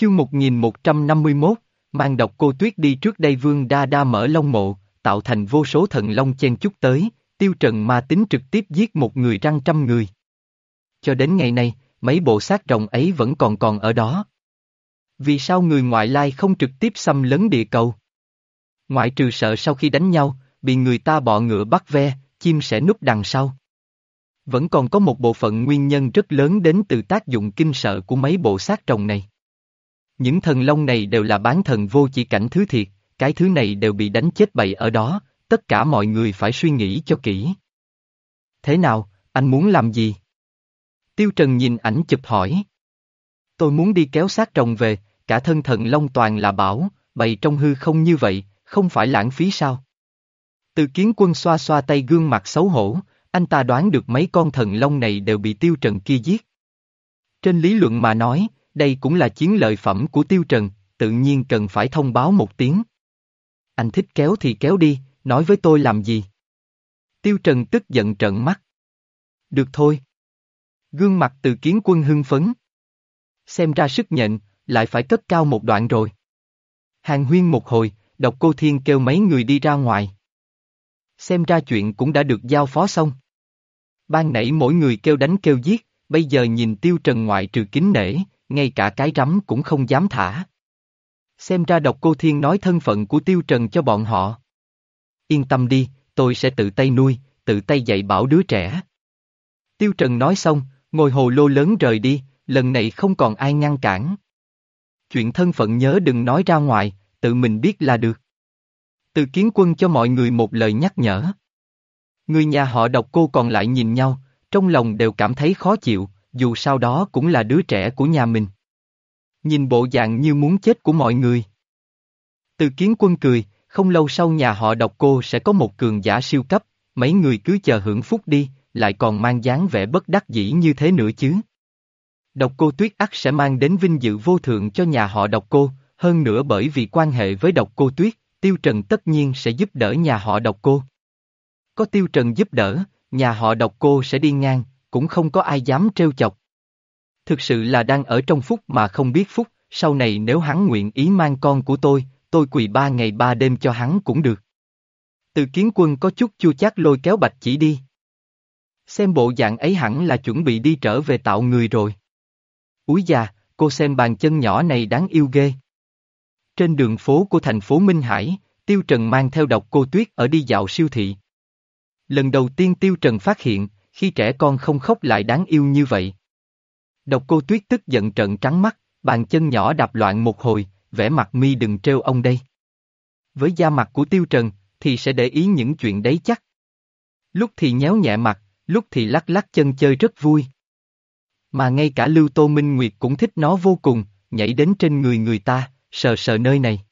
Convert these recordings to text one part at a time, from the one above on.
Chương 1151, mang độc cô tuyết đi trước đây vương đa đa mở long mộ, tạo thành vô số thần long chen chúc tới, tiêu trần ma tính trực tiếp giết một người răng trăm người. Cho đến ngày nay, mấy bộ xác rồng ấy vẫn còn còn ở đó. Vì sao người ngoại lai không trực tiếp xâm lấn địa cầu? Ngoại trừ sợ sau khi đánh nhau, bị người ta bọ ngựa bắt ve, chim sẽ núp đằng sau. Vẫn còn có một bộ phận nguyên nhân rất lớn đến từ tác dụng kinh sợ của mấy bộ xác rồng này. Những thần long này đều là bán thần vô chỉ cảnh thứ thiệt, cái thứ này đều bị đánh chết bậy ở đó, tất cả mọi người phải suy nghĩ cho kỹ. Thế nào, anh muốn làm gì? Tiêu Trần nhìn ảnh chụp hỏi. Tôi muốn đi kéo xác rồng về, cả thân thần long toàn là bảo, bậy trong hư không như vậy, không phải lãng phí sao? Từ kiến quân xoa xoa tay gương mặt xấu hổ, anh ta đoán được mấy con thần long này đều bị Tiêu Trần kia giết. Trên lý luận mà nói, đây cũng là chiến lợi phẩm của Tiêu Trần, tự nhiên cần phải thông báo một tiếng. Anh thích kéo thì kéo đi, nói với tôi làm gì? Tiêu Trần tức giận trợn mắt. Được thôi. Gương mặt từ kiến quân hưng phấn. Xem ra sức nhện, lại phải cất cao một đoạn rồi. Hàng huyên một hồi, độc cô thiên kêu mấy người đi ra ngoài. Xem ra chuyện cũng đã được giao phó xong. Ban nãy mỗi người kêu đánh kêu giết, bây giờ nhìn tiêu trần ngoại trừ kính nể, ngay cả cái rắm cũng không dám thả. Xem ra độc cô thiên nói thân phận của tiêu trần cho bọn họ. Yên tâm đi, tôi sẽ tự tay nuôi, tự tay dạy bảo đứa trẻ. Tiêu trần nói xong, ngồi hồ lô lớn rời đi, lần này không còn ai ngăn cản. Chuyện thân phận nhớ đừng nói ra ngoài, tự mình biết là được. Từ kiến quân cho mọi người một lời nhắc nhở. Người nhà họ độc cô còn lại nhìn nhau, trong lòng đều cảm thấy khó chịu, dù sao đó cũng là đứa trẻ của nhà mình. Nhìn bộ dạng như muốn chết của mọi người. Từ kiến quân cười, không lâu sau nhà họ độc cô sẽ có một cường giả siêu cấp, mấy người cứ chờ hưởng phúc đi, lại còn mang dáng vẻ bất đắc dĩ như thế nữa chứ. Độc cô tuyết ắt sẽ mang đến vinh dự vô thượng cho nhà họ độc cô, hơn nữa bởi vì quan hệ với độc cô tuyết, tiêu trần tất nhiên sẽ giúp đỡ nhà họ độc cô. Có tiêu trần giúp đỡ, nhà họ độc cô sẽ đi ngang, cũng không có ai dám trêu chọc. Thực sự là đang ở trong phúc mà không biết phúc, sau này nếu hắn nguyện ý mang con của tôi, tôi quỳ ba ngày ba đêm cho hắn cũng được. Từ kiến quân có chút chua chát lôi kéo bạch chỉ đi. Xem bộ dạng ấy hẳn là chuẩn bị đi trở về tạo người rồi. Úi già, cô xem bàn chân nhỏ này đáng yêu ghê. Trên đường phố của thành phố Minh Hải, Tiêu Trần mang theo độc cô Tuyết ở đi dạo siêu thị. Lần đầu tiên Tiêu Trần phát hiện, khi trẻ con không khóc lại đáng yêu như vậy. Độc cô Tuyết tức giận trận trắng mắt, bàn chân nhỏ đạp loạn một hồi, vẻ mặt mi đừng trêu ông đây. Với da mặt của Tiêu Trần, thì sẽ để ý những chuyện đấy chắc. Lúc thì nhéo nhẹ mặt, lúc thì lắc lắc chân chơi rất vui. Mà ngay cả Lưu Tô Minh Nguyệt cũng thích nó vô cùng, nhảy đến trên người người ta, sờ sờ nơi này.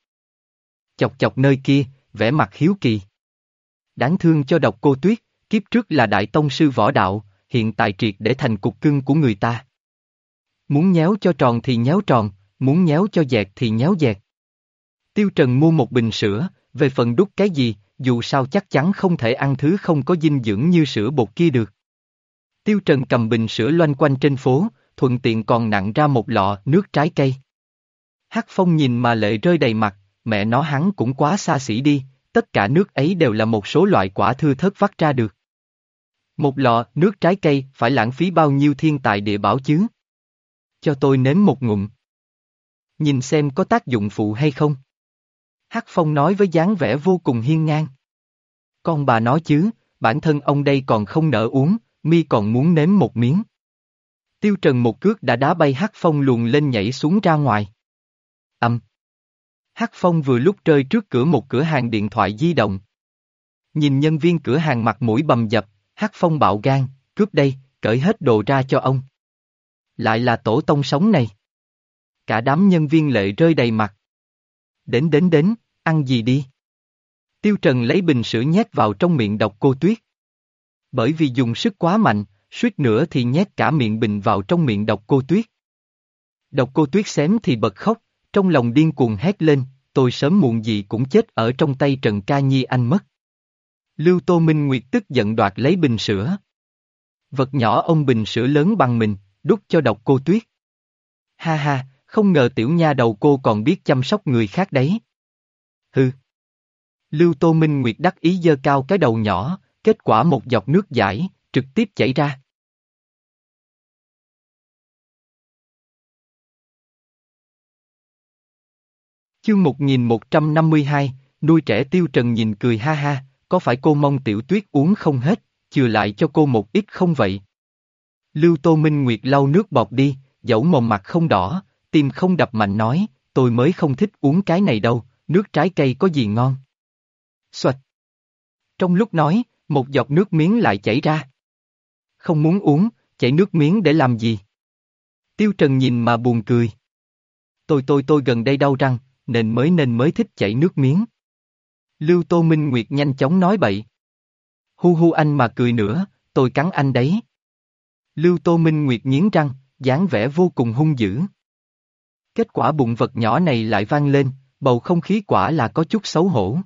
Chọc chọc nơi kia, vẻ mặt hiếu kỳ. Đáng thương cho độc cô tuyết, kiếp trước là đại tông sư võ đạo, hiện tại triệt để thành cục cưng của người ta. Muốn nhéo cho tròn thì nhéo tròn, muốn nhéo cho dẹt thì nhéo dẹt. Tiêu Trần mua một bình sữa, về phần đút cái gì, dù sao chắc chắn không thể ăn thứ không có dinh dưỡng như sữa bột kia được. Tiêu Trần cầm bình sữa loanh quanh trên phố, thuận tiện còn nặng ra một lọ nước trái cây. Hắc Phong nhìn mà lệ rơi đầy mặt, mẹ nó hắn cũng quá xa xỉ đi, tất cả nước ấy đều là một số loại quả thư thớt vắt ra được. Một lọ nước trái cây phải lãng phí bao nhiêu thiên tài địa bảo chứ? Cho tôi nếm một ngụm. Nhìn xem có tác dụng phụ hay không? Hắc Phong nói với dáng vẻ vô cùng hiên ngang. Con bà nói chứ, bản thân ông đây còn không nỡ uống, mi còn muốn nếm một miếng. Tiêu Trần một cước đã đá bay Hắc Phong luồn lên nhảy xuống ra ngoài. Âm. Hắc Phong vừa lúc rơi trước cửa một cửa hàng điện thoại di động. Nhìn nhân viên cửa hàng mặt mũi bầm dập, Hắc Phong bạo gan, cướp đây, cởi hết đồ ra cho ông. Lại là tổ tông sống này. Cả đám nhân viên lệ rơi đầy mặt. Đến đến đến, ăn gì đi. Tiêu Trần lấy bình sữa nhét vào trong miệng độc cô tuyết. Bởi vì dùng sức quá mạnh, suýt nữa thì nhét cả miệng bình vào trong miệng độc cô tuyết. Độc cô tuyết xém thì bật khóc, trong lòng điên cuồng hét lên, tôi sớm muộn gì cũng chết ở trong tay Trần Ca Nhi anh mất. Lưu Tô Minh Nguyệt tức giận đoạt lấy bình sữa. Vật nhỏ ông bình sữa lớn bằng mình, đút cho độc cô tuyết. Ha ha, không ngờ tiểu nha đầu cô còn biết chăm sóc người khác đấy. Hừ. Lưu Tô Minh Nguyệt đắc ý dơ cao cái đầu nhỏ, kết quả một giọt nước giải, trực tiếp chảy ra. Chương 1152, nuôi trẻ tiêu trần nhìn cười ha ha, có phải cô mong tiểu tuyết uống không hết, chừa lại cho cô một ít không vậy? Lưu Tô Minh Nguyệt lau nước bọt đi, dẫu mồm mặt không đỏ, tim không đập mạnh nói, tôi mới không thích uống cái này đâu, nước trái cây có gì ngon. Xoạch. Trong lúc nói, một giọt nước miếng lại chảy ra. Không muốn uống, chảy nước miếng để làm gì? Tiêu Trần nhìn mà buồn cười. Tôi tôi tôi gần đây đau răng, nên mới nên mới thích chảy nước miếng. Lưu Tô Minh Nguyệt nhanh chóng nói bậy. Hu hu anh mà cười nữa, tôi cắn anh đấy. Lưu Tô Minh Nguyệt nghiến răng, dáng vẻ vô cùng hung dữ. Kết quả bụng vật nhỏ này lại vang lên, bầu không khí quả là có chút xấu hổ.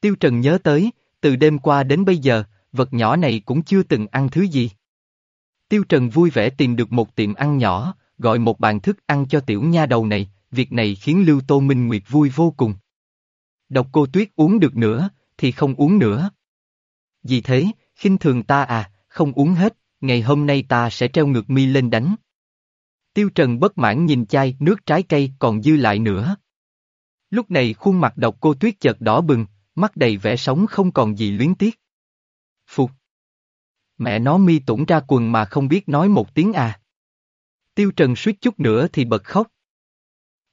Tiêu Trần nhớ tới, từ đêm qua đến bây giờ, vật nhỏ này cũng chưa từng ăn thứ gì. Tiêu Trần vui vẻ tìm được một tiệm ăn nhỏ, gọi một bàn thức ăn cho tiểu nha đầu này, việc này khiến Lưu Tô Minh Nguyệt vui vô cùng. Độc cô Tuyết uống được nữa, thì không uống nữa. Vì thế, khinh thường ta à, không uống hết, ngày hôm nay ta sẽ treo ngược mi lên đánh. Tiêu Trần bất mãn nhìn chai nước trái cây còn dư lại nữa. Lúc này khuôn mặt độc cô Tuyết chợt đỏ bừng, mắt đầy vẻ sống không còn gì luyến tiếc. Phục. Mẹ nó mi tủng ra quần mà không biết nói một tiếng à. Tiêu Trần suýt chút nữa thì bật khóc.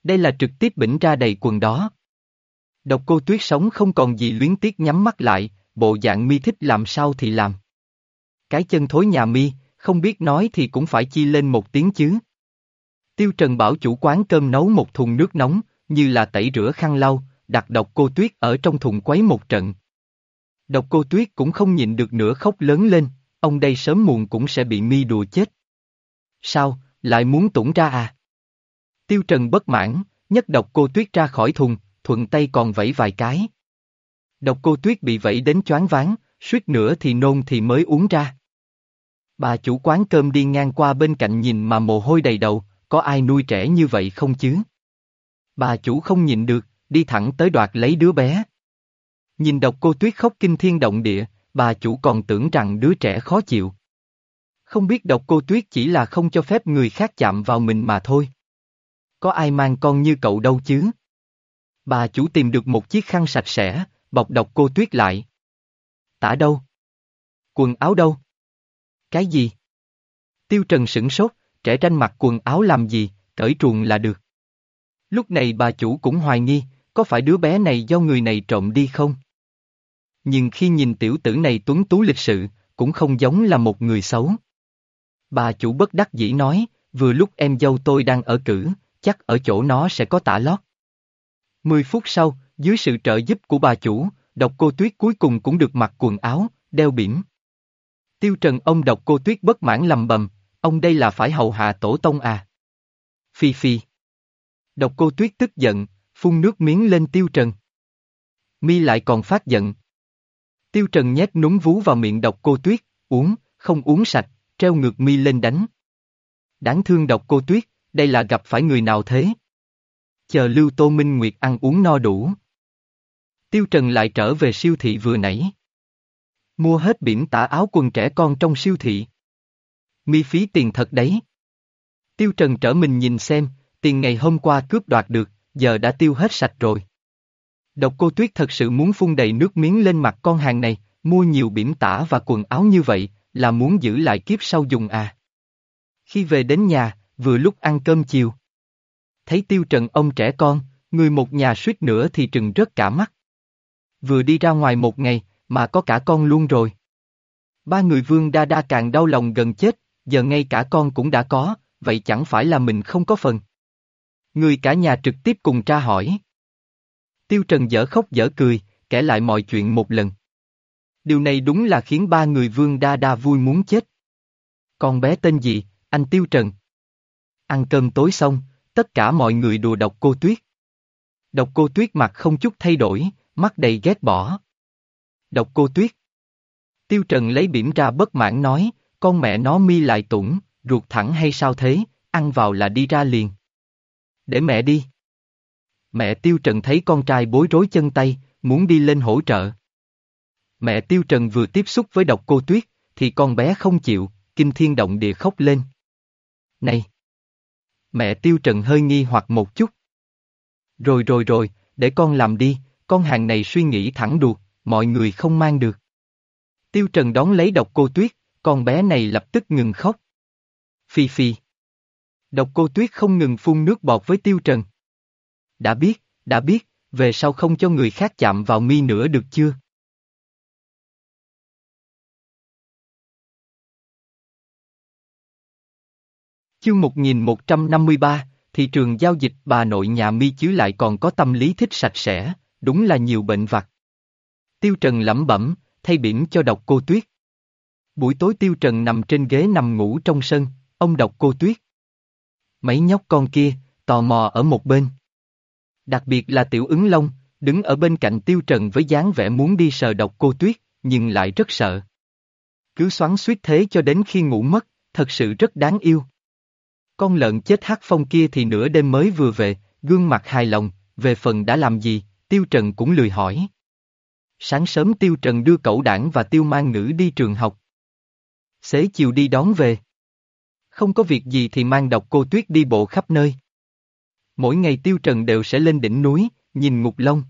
Đây là trực tiếp bỉnh ra đầy quần đó. Độc cô tuyết sống không còn gì luyến tiếc nhắm mắt lại, bộ dạng mi thích làm sao thì làm. Cái chân thối nhà mi, không biết nói thì cũng phải chi lên một tiếng chứ. Tiêu Trần bảo chủ quán cơm nấu một thùng nước nóng, như là tẩy rửa khăn lau, đặt độc cô tuyết ở trong thùng quấy một trận. Độc cô tuyết cũng không nhịn được nữa khóc lớn lên, ông đây sớm muộn cũng sẽ bị mi đùa chết. Sao, lại muốn tủng ra à? Tiêu Trần bất mãn, nhấc độc cô tuyết ra khỏi thùng, thuận tay còn vẫy vài cái. Độc cô tuyết bị vẫy đến choáng váng, suýt nữa thì nôn thì mới uống ra. Bà chủ quán cơm đi ngang qua bên cạnh nhìn mà mồ hôi đầy đầu, có ai nuôi trẻ như vậy không chứ? Bà chủ không nhìn được, đi thẳng tới đoạt lấy đứa bé. Nhìn độc cô tuyết khóc kinh thiên động địa, bà chủ còn tưởng rằng đứa trẻ khó chịu. Không biết độc cô tuyết chỉ là không cho phép người khác chạm vào mình mà thôi. Có ai mang con như cậu đâu chứ? Bà chủ tìm được một chiếc khăn sạch sẽ, bọc độc cô tuyết lại. Tả đâu? Quần áo đâu? Cái gì? Tiêu Trần sửng sốt, trẻ tranh mặc quần áo làm gì, cởi truồng là được. Lúc này bà chủ cũng hoài nghi, có phải đứa bé này do người này trộm đi không? Nhưng khi nhìn tiểu tử này tuấn tú lịch sự, cũng không giống là một người xấu. Bà chủ bất đắc dĩ nói, vừa lúc em dâu tôi đang ở cử, chắc ở chỗ nó sẽ có tả lót. Mười phút sau, dưới sự trợ giúp của bà chủ, độc cô tuyết cuối cùng cũng được mặc quần áo, đeo biển. Tiêu trần ông độc cô tuyết bất mãn lầm bầm, ông đây là phải hầu hạ tổ tông à. Phi phi. Độc cô tuyết tức giận, phun nước miếng lên tiêu trần. Mi lại còn phát giận. Tiêu trần nhét núng vú vào miệng độc cô tuyết, uống, không uống sạch, treo ngược mi lên đánh. Đáng thương độc cô tuyết, đây là gặp phải người nào thế? Chờ Lưu Tô Minh Nguyệt ăn uống no đủ. Tiêu Trần lại trở về siêu thị vừa nãy. Mua hết biển tả áo quần trẻ con trong siêu thị. Mi phí tiền thật đấy. Tiêu Trần trở mình nhìn xem, tiền ngày hôm qua cướp đoạt được, giờ đã tiêu hết sạch rồi. Độc cô Tuyết thật sự muốn phun đầy nước miếng lên mặt con hàng này, mua nhiều biển tả và quần áo như vậy, là muốn giữ lại kiếp sau dùng à. Khi về đến nhà, vừa lúc ăn cơm chiều. Thấy tiêu trần ông trẻ con, người một nhà suýt nữa thì trừng rớt cả mắt. Vừa đi ra ngoài một ngày, mà có cả con luôn rồi. Ba người vương đa đa càng đau lòng gần chết, giờ ngay cả con cũng đã có, vậy chẳng phải là mình không có phần. Người cả nhà trực tiếp cùng tra hỏi. Tiêu Trần dở khóc dở cười, kể lại mọi chuyện một lần. Điều này đúng là khiến ba người vương đa đa vui muốn chết. Con bé tên gì, anh Tiêu Trần. Ăn cơm tối xong, tất cả mọi người đùa độc cô Tuyết. Độc cô Tuyết mặt không chút thay đổi, mắt đầy ghét bỏ. Độc cô Tuyết. Tiêu Trần lấy bỉm ra bất mãn nói, con mẹ nó mi lại tủng, ruột thẳng hay sao thế, ăn vào là đi ra liền. Để mẹ đi. Mẹ Tiêu Trần thấy con trai bối rối chân tay, muốn đi lên hỗ trợ. Mẹ Tiêu Trần vừa tiếp xúc với độc cô Tuyết, thì con bé không chịu, kinh thiên động địa khóc lên. Này! Mẹ Tiêu Trần hơi nghi hoặc một chút. Rồi rồi rồi, để con làm đi, con hàng này suy nghĩ thẳng đuột, mọi người không mang được. Tiêu Trần đón lấy độc cô Tuyết, con bé này lập tức ngừng khóc. Phi phi. Độc cô Tuyết không ngừng phun nước bọt với Tiêu Trần. Đã biết, đã biết, về sau không cho người khác chạm vào mi nữa được chưa? Chương 1153, thị trường giao dịch bà nội nhà mi chứ lại còn có tâm lý thích sạch sẽ, đúng là nhiều bệnh vặt. Tiêu Trần lẩm bẩm, thay biển cho độc cô Tuyết. Buổi tối Tiêu Trần nằm trên ghế nằm ngủ trong sân, ông độc cô Tuyết. Mấy nhóc con kia, tò mò ở một bên. Đặc biệt là Tiểu ứng Long, đứng ở bên cạnh Tiêu Trần với dáng vẻ muốn đi sờ độc cô Tuyết, nhưng lại rất sợ. Cứ xoắn suýt thế cho đến khi ngủ mất, thật sự rất đáng yêu. Con lợn chết hát phong kia thì nửa đêm mới vừa về, gương mặt hài lòng, về phần đã làm gì, Tiêu Trần cũng lười hỏi. Sáng sớm Tiêu Trần đưa cậu đảng và Tiêu mang ngữ đi trường học. Xế chiều đi đón về. Không có việc gì thì mang đọc cô Tuyết đi bộ khắp nơi. Mỗi ngày Tiêu Trần đều sẽ lên đỉnh núi, nhìn ngục lông.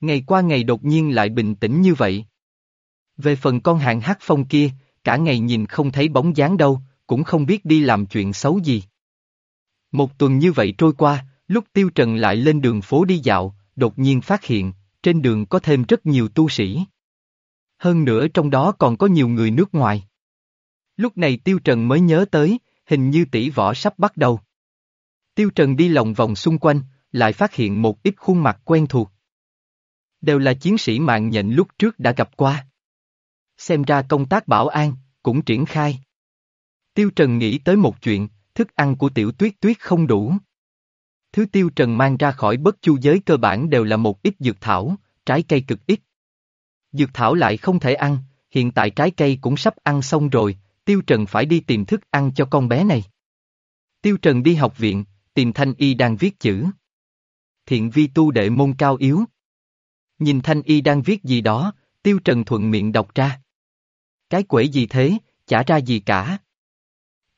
Ngày qua ngày đột nhiên lại bình tĩnh như vậy. Về phần con hạng hát phong kia, cả ngày nhìn không thấy bóng dáng đâu, cũng không biết đi làm chuyện xấu gì. Một tuần như vậy trôi qua, lúc Tiêu Trần lại lên đường phố đi dạo, đột nhiên phát hiện, trên đường có thêm rất nhiều tu sĩ. Hơn nữa trong đó còn có nhiều người nước ngoài. Lúc này Tiêu Trần mới nhớ tới, hình như tỷ võ sắp bắt đầu. Tiêu Trần đi lòng vòng xung quanh, lại phát hiện một ít khuôn mặt quen thuộc. Đều là chiến sĩ mạng nhện lúc trước đã gặp qua. Xem ra công tác bảo an, cũng triển khai. Tiêu Trần nghĩ tới một chuyện, thức ăn của tiểu tuyết tuyết không đủ. Thứ Tiêu Trần mang ra khỏi bất chu giới cơ bản đều là một ít dược thảo, trái cây cực ít. Dược thảo lại không thể ăn, hiện tại trái cây cũng sắp ăn xong rồi, Tiêu Trần phải đi tìm thức ăn cho con bé này. Tiêu Trần đi học viện, tìm Thanh Y đang viết chữ. Thiện vi tu đệ môn cao yếu. Nhìn Thanh Y đang viết gì đó, Tiêu Trần thuận miệng đọc ra. Cái quể gì thế, chả ra gì cả.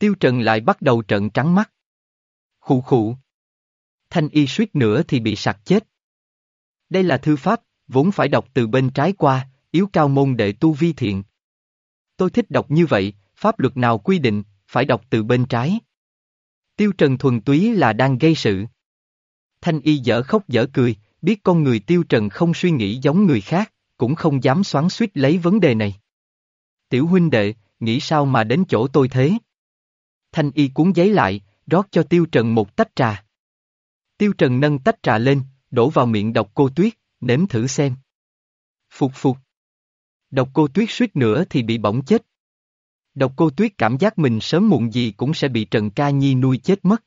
Tiêu Trần lại bắt đầu trận trắng mắt. Khụ khụ. Thanh Y suýt nữa thì bị sặc chết. Đây là thư pháp, vốn phải đọc từ bên trái qua, yếu cao môn đệ tu vi thiện. Tôi thích đọc như vậy, pháp luật nào quy định, phải đọc từ bên trái. Tiêu Trần thuần túy là đang gây sự. Thanh y dở khóc dở cười, biết con người Tiêu Trần không suy nghĩ giống người khác, cũng không dám xoắn suýt lấy vấn đề này. Tiểu huynh đệ, nghĩ sao mà đến chỗ tôi thế? Thanh y cuốn giấy lại, rót cho Tiêu Trần một tách trà. Tiêu Trần nâng tách trà lên, đổ vào miệng độc cô tuyết, nếm thử xem. Phục phục. Độc cô tuyết suýt nữa thì bị bỏng chết. Độc cô tuyết cảm giác mình sớm muộn gì cũng sẽ bị Trần Ca Nhi nuôi chết mất.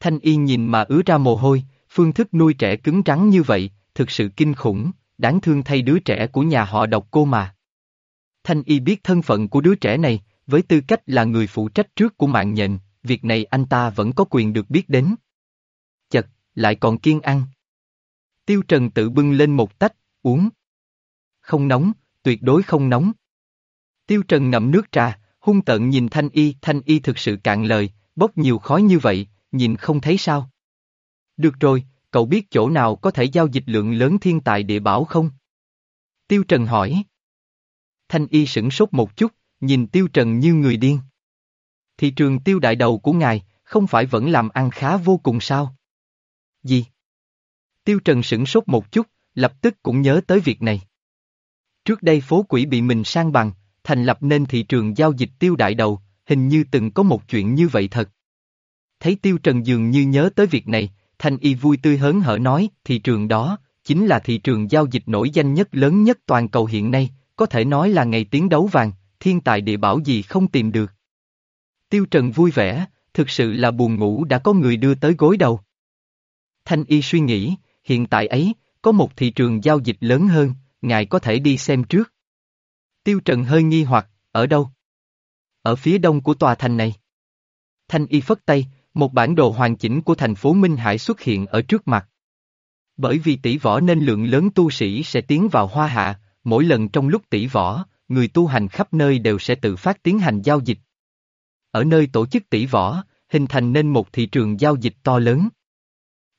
Thanh Y nhìn mà ứa ra mồ hôi, phương thức nuôi trẻ cứng rắn như vậy, thực sự kinh khủng, đáng thương thay đứa trẻ của nhà họ độc cô mà. Thanh Y biết thân phận của đứa trẻ này, với tư cách là người phụ trách trước của mạng nhện, việc này anh ta vẫn có quyền được biết đến. Chật, lại còn kiên ăn. Tiêu Trần tự bưng lên một tách, uống. Không nóng, tuyệt đối không nóng. Tiêu Trần ngậm nước trà, hung tợn nhìn Thanh Y, Thanh Y thực sự cạn lời, bốc nhiều khói như vậy, nhìn không thấy sao. Được rồi, cậu biết chỗ nào có thể giao dịch lượng lớn thiên tài địa bảo không? Tiêu Trần hỏi. Thanh Y sửng sốt một chút, nhìn Tiêu Trần như người điên. Thị trường tiêu đại đầu của ngài, không phải vẫn làm ăn khá vô cùng sao? Gì? Tiêu Trần sửng sốt một chút, lập tức cũng nhớ tới việc này. Trước đây phố quỷ bị mình sang bằng, thành lập nên thị trường giao dịch tiêu đại đầu, hình như từng có một chuyện như vậy thật. Thấy Tiêu Trần dường như nhớ tới việc này, Thanh Y vui tươi hớn hở nói, thị trường đó, chính là thị trường giao dịch nổi danh nhất lớn nhất toàn cầu hiện nay, có thể nói là ngày tiến đấu vàng, thiên tài địa bảo gì không tìm được. Tiêu Trần vui vẻ, thực sự là buồn ngủ đã có người đưa tới gối đầu. Thanh Y suy nghĩ, hiện tại ấy, có một thị trường giao dịch lớn hơn, ngài có thể đi xem trước. Tiêu Trần hơi nghi hoặc, ở đâu? Ở phía đông của tòa thành này. Thanh Y phất tay, một bản đồ hoàn chỉnh của thành phố Minh Hải xuất hiện ở trước mặt. Bởi vì tỷ võ nên lượng lớn tu sĩ sẽ tiến vào hoa hạ, mỗi lần trong lúc tỷ võ, người tu hành khắp nơi đều sẽ tự phát tiến hành giao dịch. Ở nơi tổ chức tỷ võ, hình thành nên một thị trường giao dịch to lớn.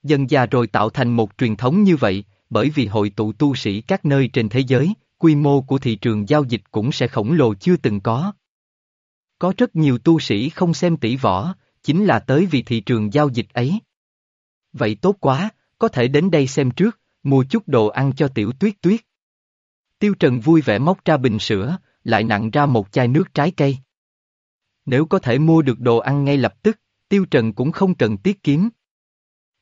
Dần già rồi tạo thành một truyền thống như vậy, bởi vì hội tụ tu sĩ các nơi trên thế giới, quy mô của thị trường giao dịch cũng sẽ khổng lồ chưa từng có. Có rất nhiều tu sĩ không xem tỷ võ, chính là tới vì thị trường giao dịch ấy. Vậy tốt quá, có thể đến đây xem trước, mua chút đồ ăn cho tiểu tuyết tuyết. Tiêu Trần vui vẻ móc ra bình sữa, lại nặng ra một chai nước trái cây. Nếu có thể mua được đồ ăn ngay lập tức, Tiêu Trần cũng không cần tiết kiếm.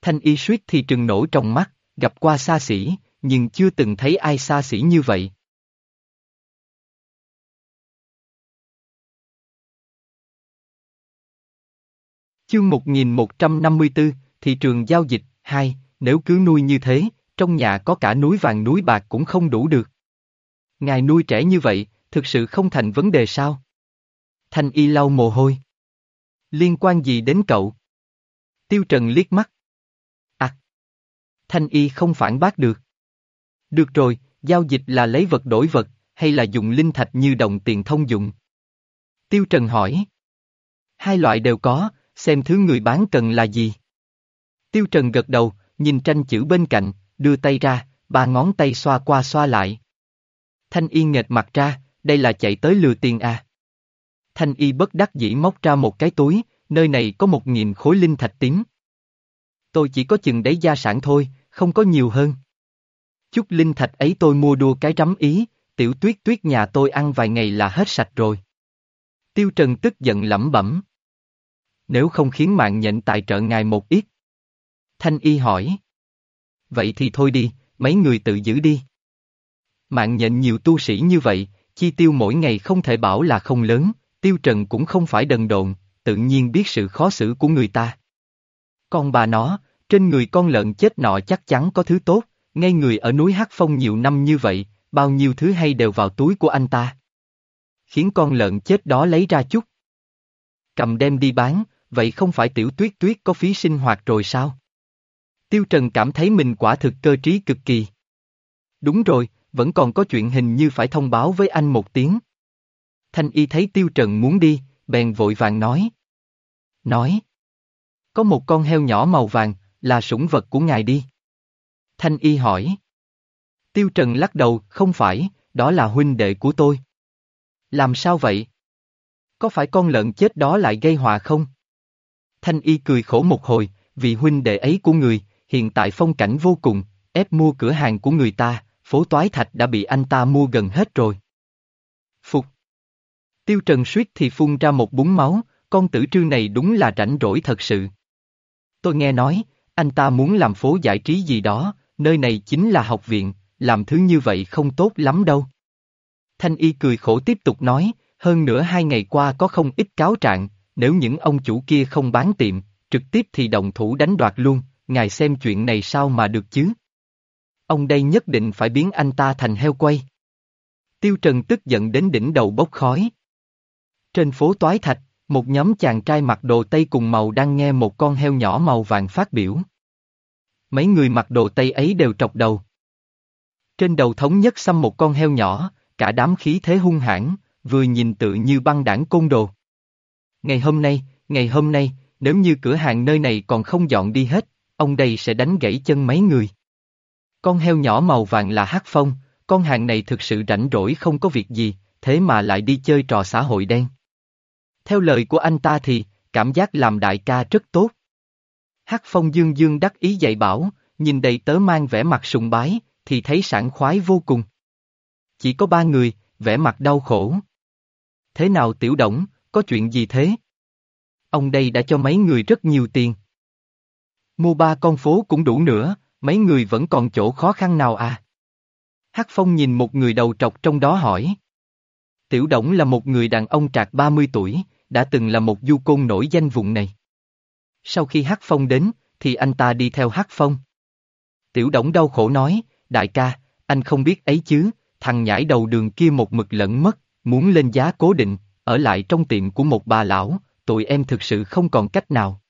Thanh y suýt thì trừng nổ trong mắt, gặp qua xa xỉ, nhưng chưa từng thấy ai xa xỉ như vậy. Chương 1154, Thị trường giao dịch, 2, nếu cứ nuôi như thế, trong nhà có cả núi vàng núi bạc cũng không đủ được. Ngài nuôi trẻ như vậy, thực sự không thành vấn đề sao? Thanh y lau mồ hôi. Liên quan gì đến cậu? Tiêu Trần liếc mắt. À! Thanh y không phản bác được. Được rồi, giao dịch là lấy vật đổi vật, hay là dùng linh thạch như đồng tiền thông dụng? Tiêu Trần hỏi. Hai loại đều có, xem thứ người bán cần là gì. Tiêu Trần gật đầu, nhìn tranh chữ bên cạnh, đưa tay ra, ba ngón tay xoa qua xoa lại. Thanh y nghệt mặt ra, đây là chạy tới lừa tiền à. Thanh y bất đắc dĩ móc ra một cái túi, nơi này có một nghìn khối linh thạch tím. Tôi chỉ có chừng đấy gia sản thôi, không có nhiều hơn. Chút linh thạch ấy tôi mua đua cái rắm ý, tiểu tuyết tuyết nhà tôi ăn vài ngày là hết sạch rồi. Tiêu Trần tức giận lẩm bẩm. Nếu không khiến mạng nhận tài trợ ngài một ít. Thanh y hỏi. Vậy thì thôi đi, mấy người tự giữ đi. Mạng nhện nhiều tu sĩ như vậy, chi tiêu mỗi ngày không thể bảo là không lớn, tiêu trần cũng không phải đần độn, tự nhiên biết sự khó xử của người ta. Con bà nó, trên người con lợn chết nọ chắc chắn có thứ tốt, ngay người ở núi Hắc Phong nhiều năm như vậy, bao nhiêu thứ hay đều vào túi của anh ta. Khiến con lợn chết đó lấy ra chút. Cầm đem đi bán, vậy không phải tiểu tuyết tuyết có phí sinh hoạt rồi sao? Tiêu Trần cảm thấy mình quả thực cơ trí cực kỳ. Đúng rồi, vẫn còn có chuyện hình như phải thông báo với anh một tiếng. Thanh y thấy Tiêu Trần muốn đi, bèn vội vàng nói. Nói. Có một con heo nhỏ màu vàng, là sủng vật của ngài đi. Thanh y hỏi. Tiêu Trần lắc đầu, không phải, đó là huynh đệ của tôi. Làm sao vậy? Có phải con lợn chết đó lại gây họa không? Thanh y cười khổ một hồi, vì huynh đệ ấy của người, hiện tại phong cảnh vô cùng, ép mua cửa hàng của người ta, phố toái thạch đã bị anh ta mua gần hết rồi. Phục. Tiêu Trần suýt thì phun ra một búng máu, con tử trư này đúng là rảnh rỗi thật sự. Tôi nghe nói, anh ta muốn làm phố giải trí gì đó, nơi này chính là học viện, làm thứ như vậy không tốt lắm đâu. Thanh y cười khổ tiếp tục nói, hơn nữa hai ngày qua có không ít cáo trạng, nếu những ông chủ kia không bán tiệm, trực tiếp thì đồng thủ đánh đoạt luôn, ngài xem chuyện này sao mà được chứ? Ông đây nhất định phải biến anh ta thành heo quay. Tiêu Trần tức giận đến đỉnh đầu bốc khói. Trên phố Toái Thạch, một nhóm chàng trai mặc đồ Tây cùng màu đang nghe một con heo nhỏ màu vàng phát biểu. Mấy người mặc đồ Tây ấy đều trọc đầu. Trên đầu thống nhất xăm một con heo nhỏ, cả đám khí thế hung hãn, vừa nhìn tự như băng đảng côn đồ. Ngày hôm nay, ngày hôm nay, nếu như cửa hàng nơi này còn không dọn đi hết, ông đây sẽ đánh gãy chân mấy người. Con heo nhỏ màu vàng là hát phong, con hàng này thực sự rảnh rỗi không có việc gì, thế mà lại đi chơi trò xã hội đen. Theo lời của anh ta thì, cảm giác làm đại ca rất tốt. Hát phong dương dương đắc ý dạy bảo, nhìn đầy tớ mang vẻ mặt sùng bái, thì thấy sảng khoái vô cùng. Chỉ có ba người, vẻ mặt đau khổ. Thế nào tiểu động, có chuyện gì thế? Ông đây đã cho mấy người rất nhiều tiền. Mua ba con phố cũng đủ nữa, mấy người vẫn còn chỗ khó khăn nào à? Hắc Phong nhìn một người đầu trọc trong đó hỏi. Tiểu Đổng là một người đàn ông trạc 30 tuổi, đã từng là một du côn nổi danh vùng này. Sau khi Hắc Phong đến, thì anh ta đi theo Hắc Phong. Tiểu Đổng đau khổ nói, đại ca, anh không biết ấy chứ, thằng nhãi đầu đường kia một mực lẫn mất, muốn lên giá cố định, ở lại trong tiệm của một bà lão, tụi em thực sự không còn cách nào.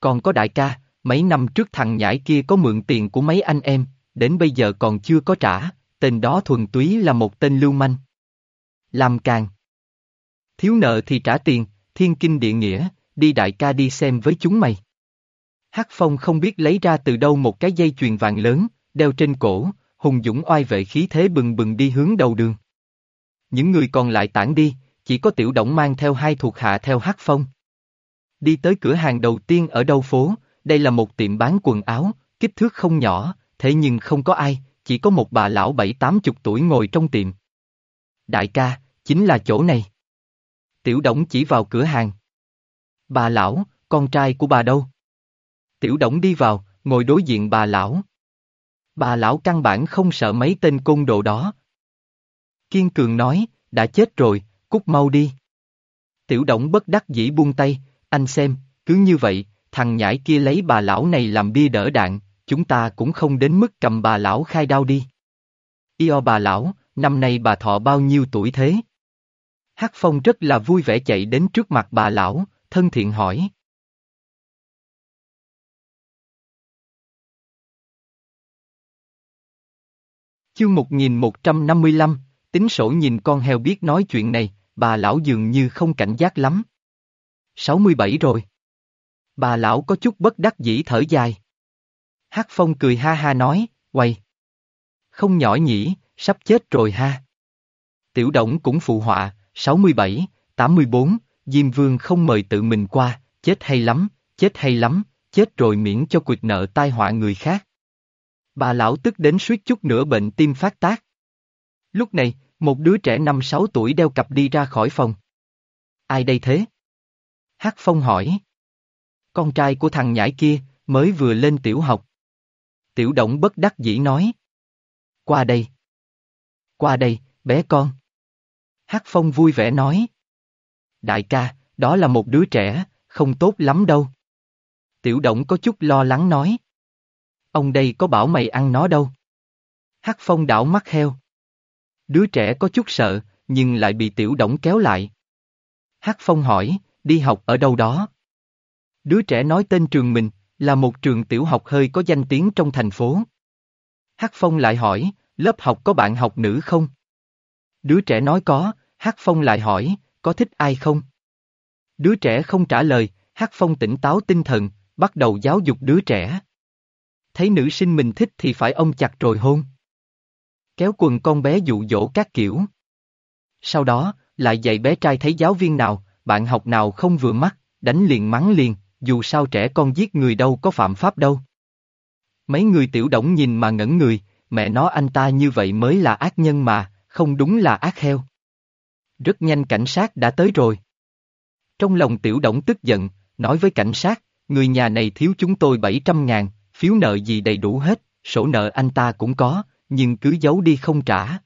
Còn có đại ca, mấy năm trước thằng nhãi kia có mượn tiền của mấy anh em, đến bây giờ còn chưa có trả, tên đó thuần túy là một tên lưu manh. Làm càng. Thiếu nợ thì trả tiền, thiên kinh địa nghĩa, đi đại ca đi xem với chúng mày. Hắc Phong không biết lấy ra từ đâu một cái dây chuyền vàng lớn, đeo trên cổ, hùng dũng oai vệ khí thế bừng bừng đi hướng đầu đường. Những người còn lại tản đi, chỉ có tiểu động mang theo hai thuộc hạ theo Hắc Phong. Đi tới cửa hàng đầu tiên ở đâu phố, đây là một tiệm bán quần áo, kích thước không nhỏ, thế nhưng không có ai, chỉ có một bà lão bảy tám chục tuổi ngồi trong tiệm. Đại ca, chính là chỗ này. Tiểu Đổng chỉ vào cửa hàng. Bà lão, con trai của bà đâu? Tiểu Đổng đi vào, ngồi đối diện bà lão. Bà lão căn bản không sợ mấy tên côn đồ đó. Kiên Cường nói, đã chết rồi, cút mau đi. Tiểu Đổng bất đắc dĩ buông tay, anh xem, cứ như vậy, thằng nhãi kia lấy bà lão này làm bia đỡ đạn, chúng ta cũng không đến mức cầm bà lão khai đao đi. Io bà lão, năm nay bà thọ bao nhiêu tuổi thế? Hắc Phong rất là vui vẻ chạy đến trước mặt bà lão, thân thiện hỏi. Chương 1155, tính sổ nhìn con heo biết nói chuyện này, bà lão dường như không cảnh giác lắm. 67 rồi. Bà lão có chút bất đắc dĩ thở dài. Hắc Phong cười ha ha nói, quay. Không nhỏ nhỉ, sắp chết rồi ha. Tiểu Động cũng phụ họa, 67, 84, Diêm Vương không mời tự mình qua, chết hay lắm, chết hay lắm, chết rồi miễn cho quyệt nợ tai họa người khác. Bà lão tức đến suýt chút nữa bệnh tim phát tác. Lúc này, một đứa trẻ năm sáu tuổi đeo cặp đi ra khỏi phòng. Ai đây thế? Hắc Phong hỏi. Con trai của thằng nhãi kia, mới vừa lên tiểu học. Tiểu động bất đắc dĩ nói. Qua đây. Qua đây, bé con. Hắc Phong vui vẻ nói. Đại ca, đó là một đứa trẻ, không tốt lắm đâu. Tiểu động có chút lo lắng nói. Ông đây có bảo mày ăn nó đâu. Hắc Phong đảo mắt heo. Đứa trẻ có chút sợ, nhưng lại bị tiểu động kéo lại. Hắc Phong hỏi, đi học ở đâu đó? Đứa trẻ nói tên trường mình, là một trường tiểu học hơi có danh tiếng trong thành phố. Hắc Phong lại hỏi, lớp học có bạn học nữ không? Đứa trẻ nói có, Hắc Phong lại hỏi, có thích ai không? Đứa trẻ không trả lời, Hắc Phong tỉnh táo tinh thần, bắt đầu giáo dục đứa trẻ. Thấy nữ sinh mình thích thì phải ôm chặt rồi hôn. Kéo quần con bé dụ dỗ các kiểu. Sau đó, lại dạy bé trai thấy giáo viên nào, bạn học nào không vừa mắt, đánh liền mắng liền, dù sao trẻ con giết người đâu có phạm pháp đâu. Mấy người tiểu động nhìn mà ngẩn người, mẹ nó anh ta như vậy mới là ác nhân mà, không đúng là ác heo. Rất nhanh cảnh sát đã tới rồi. Trong lòng tiểu động tức giận, nói với cảnh sát, người nhà này thiếu chúng tôi 700 ngàn, phiếu nợ gì đầy đủ hết, sổ nợ anh ta cũng có, nhưng cứ giấu đi không trả.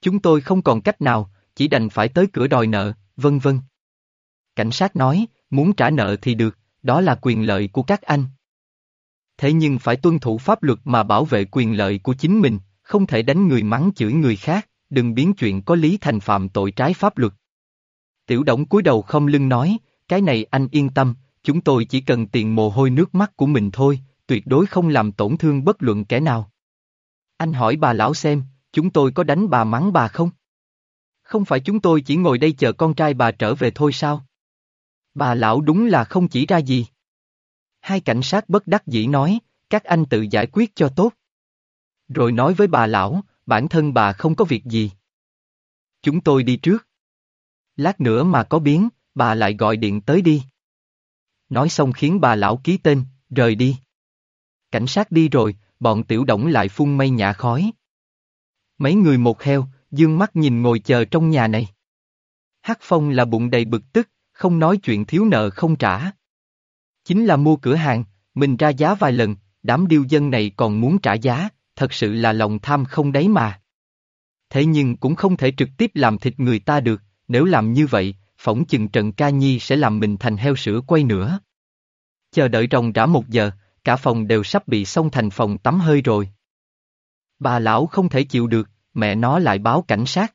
Chúng tôi không còn cách nào, chỉ đành phải tới cửa đòi nợ, vân vân. Cảnh sát nói, muốn trả nợ thì được, đó là quyền lợi của các anh. Thế nhưng phải tuân thủ pháp luật mà bảo vệ quyền lợi của chính mình, không thể đánh người mắng chửi người khác, đừng biến chuyện có lý thành phạm tội trái pháp luật. Tiểu Động cúi đầu không lưng nói, cái này anh yên tâm, chúng tôi chỉ cần tiền mồ hôi nước mắt của mình thôi, tuyệt đối không làm tổn thương bất luận kẻ nào. Anh hỏi bà lão xem, chúng tôi có đánh bà mắng bà không? Không phải chúng tôi chỉ ngồi đây chờ con trai bà trở về thôi sao? Bà lão đúng là không chỉ ra gì. Hai cảnh sát bất đắc dĩ nói, các anh tự giải quyết cho tốt. Rồi nói với bà lão, bản thân bà không có việc gì. Chúng tôi đi trước. Lát nữa mà có biến, bà lại gọi điện tới đi. Nói xong khiến bà lão ký tên, rời đi. Cảnh sát đi rồi, bọn tiểu động lại phun mây nhả khói. Mấy người một heo, dương mắt nhìn ngồi chờ trong nhà này. hát Phong là bụng đầy bực tức, không nói chuyện thiếu nợ không trả. Chính là mua cửa hàng, mình ra giá vài lần, đám điêu dân này còn muốn trả giá, thật sự là lòng tham không đấy mà. Thế nhưng cũng không thể trực tiếp làm thịt người ta được, nếu làm như vậy, phỏng chừng Trần Ca Nhi sẽ làm mình thành heo sữa quay nữa. Chờ đợi ròng rã một giờ, cả phòng đều sắp bị xong thành phòng tắm hơi rồi. Bà lão không thể chịu được, mẹ nó lại báo cảnh sát.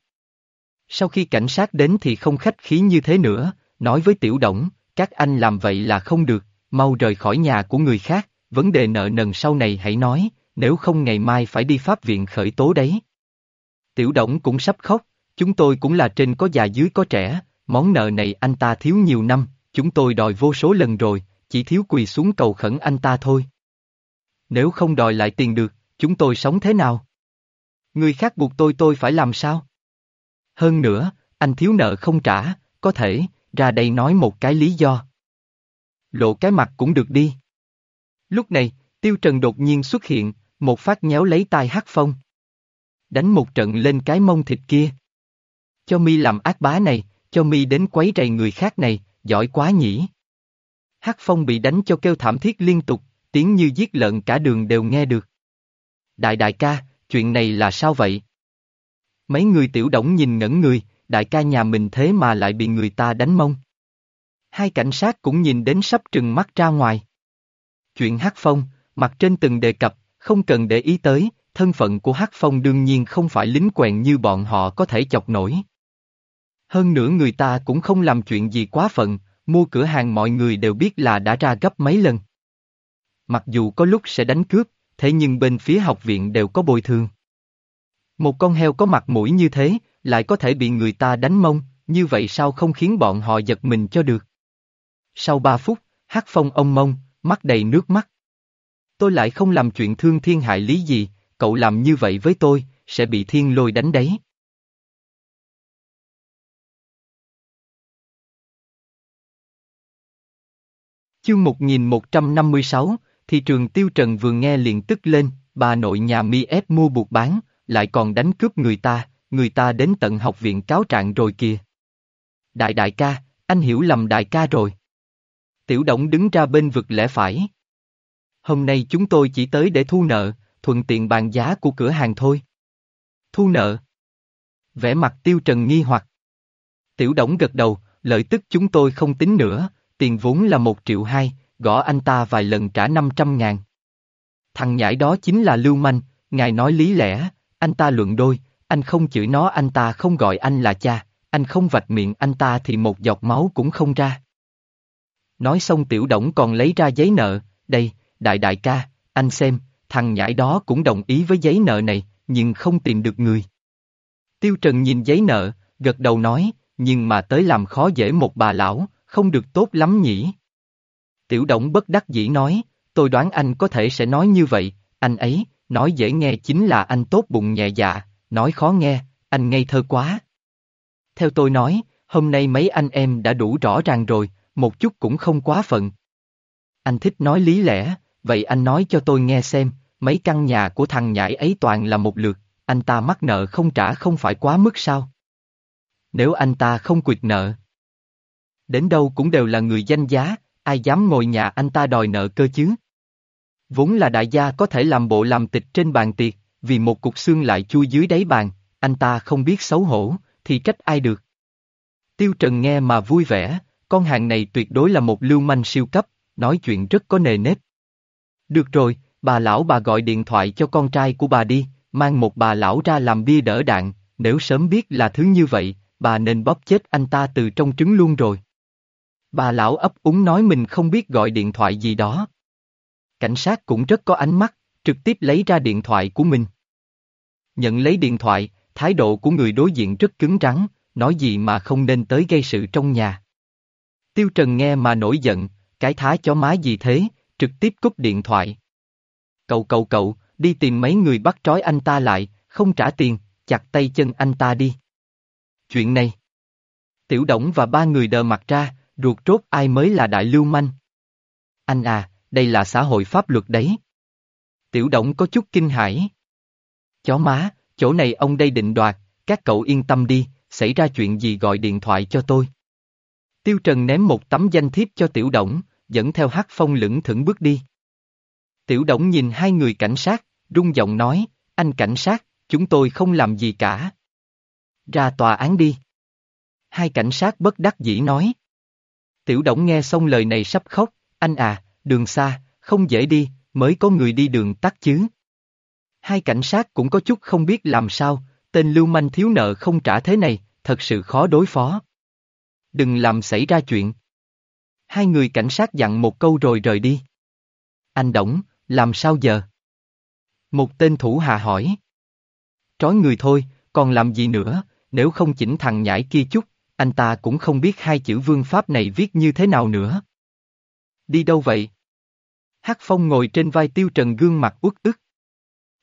Sau khi cảnh sát đến thì không khách khí như thế nữa, nói với tiểu động, các anh làm vậy là không được, mau rời khỏi nhà của người khác, vấn đề nợ nần sau này hãy nói, nếu không ngày mai phải đi pháp viện khởi tố đấy. Tiểu Động cũng sắp khóc, chúng tôi cũng là trên có già dưới có trẻ, món nợ này anh ta thiếu nhiều năm, chúng tôi đòi vô số lần rồi, chỉ thiếu quỳ xuống cầu khẩn anh ta thôi. Nếu không đòi lại tiền được, chúng tôi sống thế nào? Người khác buộc tôi tôi phải làm sao? Hơn nữa, anh thiếu nợ không trả, có thể, ra đây nói một cái lý do. Lộ cái mặt cũng được đi. Lúc này, Tiêu Trần đột nhiên xuất hiện, một phát nhéo lấy tai Hắc Phong. Đánh một trận lên cái mông thịt kia. Cho mi làm ác bá này, cho mi đến quấy rầy người khác này, giỏi quá nhỉ. Hắc Phong bị đánh cho kêu thảm thiết liên tục, tiếng như giết lợn cả đường đều nghe được. Đại đại ca, chuyện này là sao vậy? Mấy người tiểu động nhìn ngẩn người, đại ca nhà mình thế mà lại bị người ta đánh mông. Hai cảnh sát cũng nhìn đến sắp trừng mắt ra ngoài. Chuyện Hắc Phong, mặt trên từng đề cập, không cần để ý tới, thân phận của Hắc Phong đương nhiên không phải lính quèn như bọn họ có thể chọc nổi. Hơn nữa người ta cũng không làm chuyện gì quá phận, mua cửa hàng mọi người đều biết là đã ra gấp mấy lần. Mặc dù có lúc sẽ đánh cướp, thế nhưng bên phía học viện đều có bồi thường. Một con heo có mặt mũi như thế, lại có thể bị người ta đánh mông, như vậy sao không khiến bọn họ giật mình cho được. Sau ba phút, Hắc Phong ông mông, mắt đầy nước mắt. Tôi lại không làm chuyện thương thiên hại lý gì, cậu làm như vậy với tôi, sẽ bị thiên lôi đánh đấy. Chương 1156, thị trường tiêu trần vừa nghe liền tức lên, bà nội nhà mi ép mua buộc bán, lại còn đánh cướp người ta, người ta đến tận học viện cáo trạng rồi kìa. Đại đại ca, anh hiểu lầm đại ca rồi. Tiểu động đứng ra bên vực lẽ phải. Hôm nay chúng tôi chỉ tới để thu nợ, thuận tiện bàn giá của cửa hàng thôi. Thu nợ. Vẽ mặt tiêu trần nghi hoặc. Tiểu động gật đầu, lợi tức chúng tôi không tính nữa, tiền vốn là một triệu hai, gõ anh ta vài lần trả 500 ngàn. Thằng nhãi đó chính là Lưu Manh, ngài nói lý lẽ, anh ta luận đôi, anh không chửi nó anh ta không gọi anh là cha, anh không vạch miệng anh ta thì một giọt máu cũng không ra. Nói xong tiểu động còn lấy ra giấy nợ, đây, đại đại ca, anh xem, thằng nhãi đó cũng đồng ý với giấy nợ này, nhưng không tìm được người. Tiêu Trần nhìn giấy nợ, gật đầu nói, nhưng mà tới làm khó dễ một bà lão, không được tốt lắm nhỉ. Tiểu Động bất đắc dĩ nói, tôi đoán anh có thể sẽ nói như vậy, anh ấy, nói dễ nghe chính là anh tốt bụng nhẹ dạ, nói khó nghe, anh ngây thơ quá. Theo tôi nói, hôm nay mấy anh em đã đủ rõ ràng rồi, một chút cũng không quá phận. Anh thích nói lý lẽ, vậy anh nói cho tôi nghe xem, mấy căn nhà của thằng nhãi ấy toàn là một lượt, anh ta mắc nợ không trả không phải quá mức sao? Nếu anh ta không quyệt nợ, đến đâu cũng đều là người danh giá, ai dám ngồi nhà anh ta đòi nợ cơ chứ? Vốn là đại gia có thể làm bộ làm tịch trên bàn tiệc, vì một cục xương lại chui dưới đáy bàn, anh ta không biết xấu hổ, thì trách ai được. Tiêu Trần nghe mà vui vẻ, con hàng này tuyệt đối là một lưu manh siêu cấp, nói chuyện rất có nề nếp. Được rồi, bà lão bà gọi điện thoại cho con trai của bà đi, mang một bà lão ra làm bia đỡ đạn, nếu sớm biết là thứ như vậy, bà nên bóp chết anh ta từ trong trứng luôn rồi. Bà lão ấp úng nói mình không biết gọi điện thoại gì đó. Cảnh sát cũng rất có ánh mắt, trực tiếp lấy ra điện thoại của mình. Nhận lấy điện thoại, thái độ của người đối diện rất cứng rắn, nói gì mà không nên tới gây sự trong nhà. Tiêu Trần nghe mà nổi giận, cái thái chó má gì thế, trực tiếp cúp điện thoại. Cậu cậu cậu, đi tìm mấy người bắt trói anh ta lại, không trả tiền, chặt tay chân anh ta đi. Chuyện này. Tiểu Đổng và ba người đờ mặt ra, ruột rốt ai mới là đại lưu manh. Anh à, đây là xã hội pháp luật đấy. Tiểu Đổng có chút kinh hãi. Chó má, chỗ này ông đây định đoạt, các cậu yên tâm đi, xảy ra chuyện gì gọi điện thoại cho tôi. Tiêu Trần ném một tấm danh thiếp cho Tiểu Động, dẫn theo hát phong lững thững bước đi. Tiểu Động nhìn hai người cảnh sát, rung giọng nói, anh cảnh sát, chúng tôi không làm gì cả. Ra tòa án đi. Hai cảnh sát bất đắc dĩ nói. Tiểu Động nghe xong lời này sắp khóc, anh à, đường xa, không dễ đi, mới có người đi đường tắt chứ. Hai cảnh sát cũng có chút không biết làm sao, tên lưu manh thiếu nợ không trả thế này, thật sự khó đối phó. Đừng làm xảy ra chuyện. Hai người cảnh sát dặn một câu rồi rời đi. Anh Đổng, làm sao giờ? Một tên thủ hạ hỏi. Trói người thôi, còn làm gì nữa, nếu không chỉnh thằng nhãi kia chút, anh ta cũng không biết hai chữ vương pháp này viết như thế nào nữa. Đi đâu vậy? Hắc Phong ngồi trên vai Tiêu Trần gương mặt uất ức.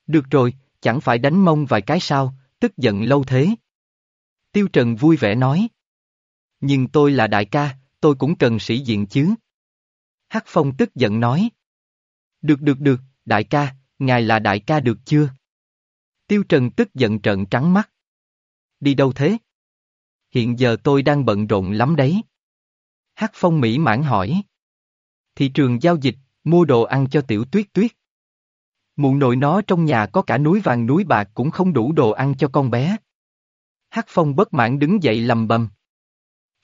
Được rồi, chẳng phải đánh mông vài cái sao, tức giận lâu thế. Tiêu Trần vui vẻ nói. Nhưng tôi là đại ca, tôi cũng cần sĩ diện chứ. Hắc Phong tức giận nói. Được được được, đại ca, ngài là đại ca được chưa? Tiêu Trần tức giận trợn trắng mắt. Đi đâu thế? Hiện giờ tôi đang bận rộn lắm đấy. Hắc Phong Mỹ mãn hỏi. Thị trường giao dịch, mua đồ ăn cho tiểu tuyết tuyết. Mụ nội nó trong nhà có cả núi vàng núi bạc cũng không đủ đồ ăn cho con bé. Hắc Phong bất mãn đứng dậy lầm bầm.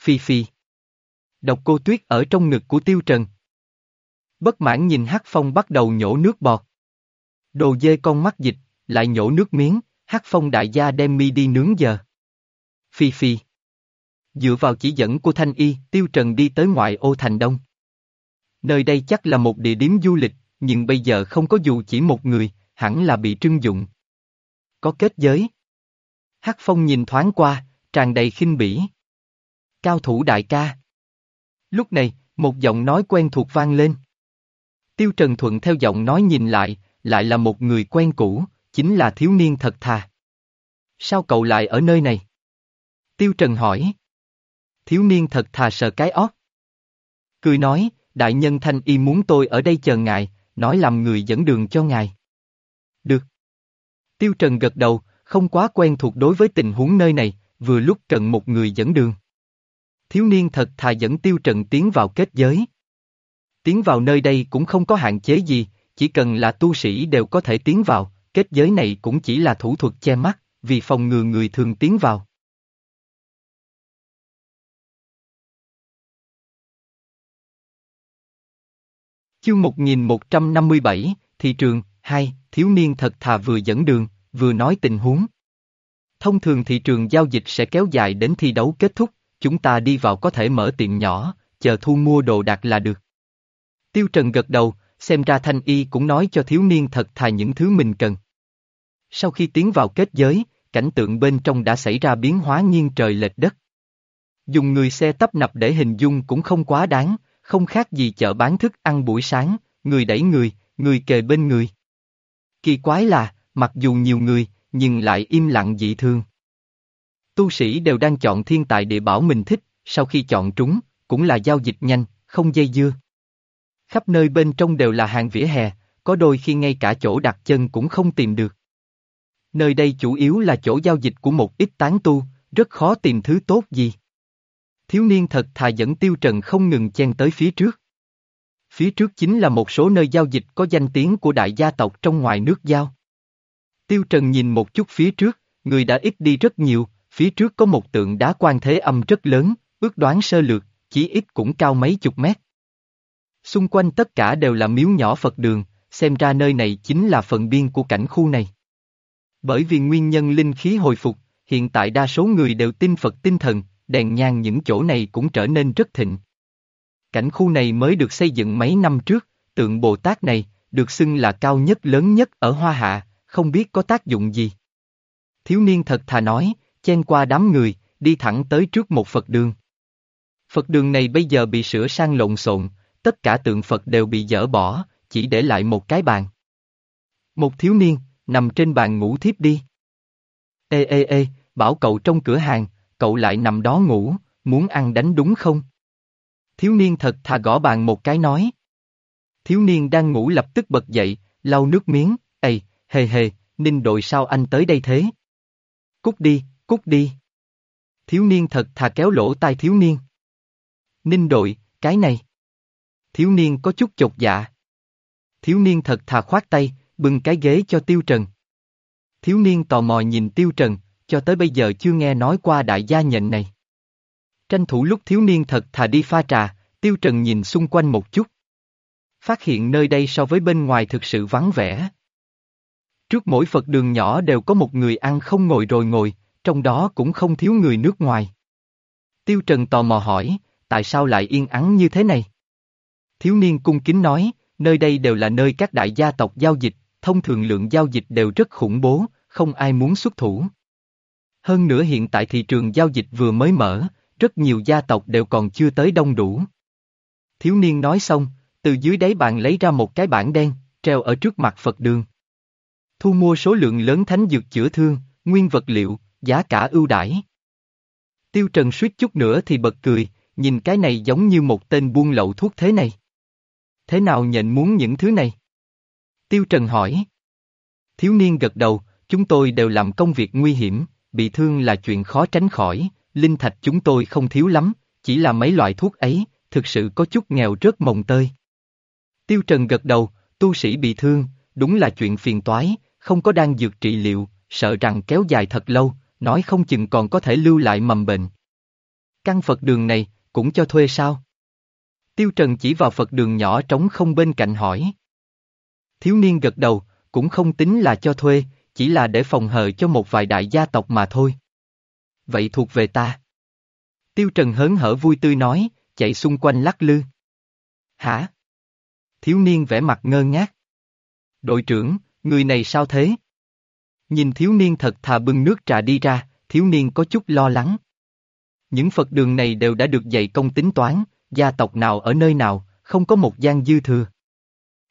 Phi phi. Độc cô tuyết ở trong ngực của Tiêu Trần. Bất mãn nhìn Hắc Phong bắt đầu nhổ nước bọt. Đồ dê con mắt dịch, lại nhổ nước miếng, Hắc Phong đại gia đem mi đi nướng giờ. Phi phi. Dựa vào chỉ dẫn của Thanh Y, Tiêu Trần đi tới ngoại ô thành đông. Nơi đây chắc là một địa điểm du lịch, nhưng bây giờ không có dù chỉ một người, hẳn là bị trưng dụng. Có kết giới. Hắc Phong nhìn thoáng qua, tràn đầy khinh bỉ. Cao thủ đại ca. Lúc này, một giọng nói quen thuộc vang lên. Tiêu Trần Thuận theo giọng nói nhìn lại, lại là một người quen cũ, chính là thiếu niên thật thà. Sao cậu lại ở nơi này? Tiêu Trần hỏi. Thiếu niên thật thà sợ cái ót. Cười nói, đại nhân thanh y muốn tôi ở đây chờ ngài, nói làm người dẫn đường cho ngài. Được. Tiêu Trần gật đầu, không quá quen thuộc đối với tình huống nơi này, vừa lúc cần một người dẫn đường. Thiếu niên thật thà dẫn Tiêu Trần tiến vào kết giới. Tiến vào nơi đây cũng không có hạn chế gì, chỉ cần là tu sĩ đều có thể tiến vào, kết giới này cũng chỉ là thủ thuật che mắt, vì phòng ngừa người thường tiến vào. Chương 1157, thị trường, 2, thiếu niên thật thà vừa dẫn đường, vừa nói tình huống. Thông thường thị trường giao dịch sẽ kéo dài đến thi đấu kết thúc, chúng ta đi vào có thể mở tiệm nhỏ, chờ thu mua đồ đạc là được. Tiêu Trần gật đầu, xem ra Thanh Y cũng nói cho thiếu niên thật thà những thứ mình cần. Sau khi tiến vào kết giới, cảnh tượng bên trong đã xảy ra biến hóa nghiêng trời lệch đất. Dùng người xe tấp nập để hình dung cũng không quá đáng, không khác gì chợ bán thức ăn buổi sáng, người đẩy người, người kề bên người. Kỳ quái là, mặc dù nhiều người, nhưng lại im lặng dị thương. Tu sĩ đều đang chọn thiên tài địa bảo mình thích, sau khi chọn trúng, cũng là giao dịch nhanh, không dây dưa. Khắp nơi bên trong đều là hàng vỉa hè, có đôi khi ngay cả chỗ đặt chân cũng không tìm được. Nơi đây chủ yếu là chỗ giao dịch của một ít tán tu, rất khó tìm thứ tốt gì. Thiếu niên thật thà dẫn tiêu trần không ngừng chen tới phía trước. Phía trước chính là một số nơi giao dịch có danh tiếng của đại gia tộc trong ngoài nước giao. Tiêu trần nhìn một chút phía trước, người đã ít đi rất nhiều, phía trước có một tượng đá quan thế âm rất lớn, ước đoán sơ lược, chỉ ít cũng cao mấy chục mét. Xung quanh tất cả đều là miếu nhỏ Phật đường, xem ra nơi này chính là phần biên của cảnh khu này. Bởi vì nguyên nhân linh khí hồi phục, hiện tại đa số người đều tin Phật tinh thần, đèn nhang những chỗ này cũng trở nên rất thịnh. Cảnh khu này mới được xây dựng mấy năm trước, tượng Bồ Tát này, được xưng là cao nhất lớn nhất ở Hoa Hạ, không biết có tác dụng gì. Thiếu niên thật thà nói, chen qua đám người, đi thẳng tới trước một Phật đường. Phật đường này bây giờ bị sửa sang lộn xộn, tất cả tượng Phật đều bị dỡ bỏ, chỉ để lại một cái bàn. Một thiếu niên, nằm trên bàn ngủ thiếp đi. Ê ê ê, bảo cậu trong cửa hàng, cậu lại nằm đó ngủ, muốn ăn đánh đúng không? Thiếu niên thật thà gõ bàn một cái nói. Thiếu niên đang ngủ lập tức bật dậy, lau nước miếng, ây, hề hề, ninh đội sao anh tới đây thế? Cút đi, cút đi. Thiếu niên thật thà kéo lỗ tai thiếu niên. Ninh đội, cái này. Thiếu niên có chút chột dạ. Thiếu niên thật thà khoát tay, bưng cái ghế cho Tiêu Trần. Thiếu niên tò mò nhìn Tiêu Trần, cho tới bây giờ chưa nghe nói qua đại gia nhận này. Tranh thủ lúc thiếu niên thật thà đi pha trà, Tiêu Trần nhìn xung quanh một chút. Phát hiện nơi đây so với bên ngoài thực sự vắng vẻ. Trước mỗi Phật đường nhỏ đều có một người ăn không ngồi rồi ngồi, trong đó cũng không thiếu người nước ngoài. Tiêu Trần tò mò hỏi, tại sao lại yên ắng như thế này? Thiếu niên cung kính nói, nơi đây đều là nơi các đại gia tộc giao dịch, thông thường lượng giao dịch đều rất khủng bố, không ai muốn xuất thủ. Hơn nữa hiện tại thị trường giao dịch vừa mới mở, rất nhiều gia tộc đều còn chưa tới đông đủ. Thiếu niên nói xong, từ dưới đáy bàn lấy ra một cái bảng đen, treo ở trước mặt Phật đường. Thu mua số lượng lớn thánh dược chữa thương, nguyên vật liệu, giá cả ưu đãi. Tiêu Trần suýt chút nữa thì bật cười, nhìn cái này giống như một tên buôn lậu thuốc thế này. Thế nào nhận muốn những thứ này? Tiêu Trần hỏi. Thiếu niên gật đầu, chúng tôi đều làm công việc nguy hiểm, bị thương là chuyện khó tránh khỏi, linh thạch chúng tôi không thiếu lắm, chỉ là mấy loại thuốc ấy, thực sự có chút nghèo rớt mồng tơi. Tiêu Trần gật đầu, tu sĩ bị thương, đúng là chuyện phiền toái, không có đang dược trị liệu, sợ rằng kéo dài thật lâu, nói không chừng còn có thể lưu lại mầm bệnh. Căn Phật đường này, cũng cho thuê sao? Tiêu Trần chỉ vào Phật đường nhỏ trống không bên cạnh hỏi. Thiếu niên gật đầu, cũng không tính là cho thuê, chỉ là để phòng hờ cho một vài đại gia tộc mà thôi. Vậy thuộc về ta. Tiêu Trần hớn hở vui tươi nói, chạy xung quanh lắc lư. Hả? Thiếu niên vẻ mặt ngơ ngác. Đội trưởng, người này sao thế? Nhìn thiếu niên thật thà bưng nước trà đi ra, thiếu niên có chút lo lắng. Những Phật đường này đều đã được dạy công tính toán, gia tộc nào ở nơi nào, không có một gian dư thừa.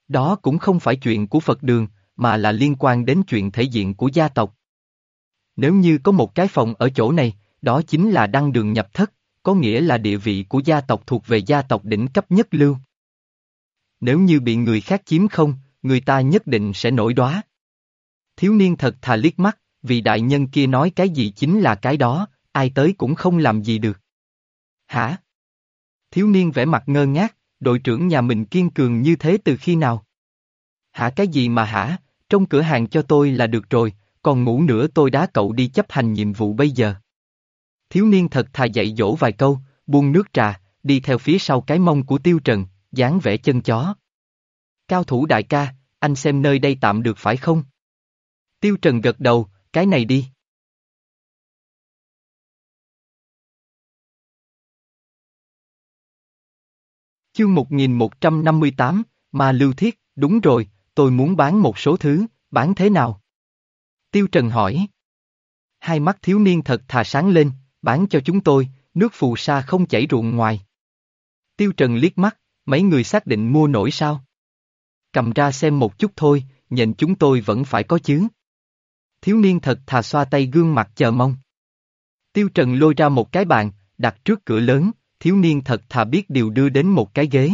Đó cũng không phải chuyện của Phật đường, mà là liên quan đến chuyện thể diện của gia tộc. Nếu như có một cái phòng ở chỗ này, đó chính là đăng đường nhập thất, có nghĩa là địa vị của gia tộc thuộc về gia tộc đỉnh cấp nhất lưu. Nếu như bị người khác chiếm không, người ta nhất định sẽ nổi đóa. Thiếu niên thật thà liếc mắt, vì đại nhân kia nói cái gì chính là cái đó, ai tới cũng không làm gì được. Hả? Thiếu niên vẻ mặt ngơ ngác, đội trưởng nhà mình kiên cường như thế từ khi nào? Hả cái gì mà hả, trong cửa hàng cho tôi là được rồi, còn ngủ nữa tôi đá cậu đi chấp hành nhiệm vụ bây giờ. Thiếu niên thật thà dạy dỗ vài câu, buông nước trà, đi theo phía sau cái mông của tiêu trần, dáng vẻ chân chó. Cao thủ đại ca, anh xem nơi đây tạm được phải không? Tiêu trần gật đầu, cái này đi. Chương 1158, mà lưu thiết, đúng rồi, tôi muốn bán một số thứ, bán thế nào? Tiêu Trần hỏi. Hai mắt thiếu niên thật thà sáng lên, bán cho chúng tôi, nước phù sa không chảy ruộng ngoài. Tiêu Trần liếc mắt, mấy người xác định mua nổi sao? Cầm ra xem một chút thôi, nhìn chúng tôi vẫn phải có chứ. Thiếu niên thật thà xoa tay gương mặt chờ mong. Tiêu Trần lôi ra một cái bàn, đặt trước cửa lớn, thiếu niên thật thà biết điều đưa đến một cái ghế.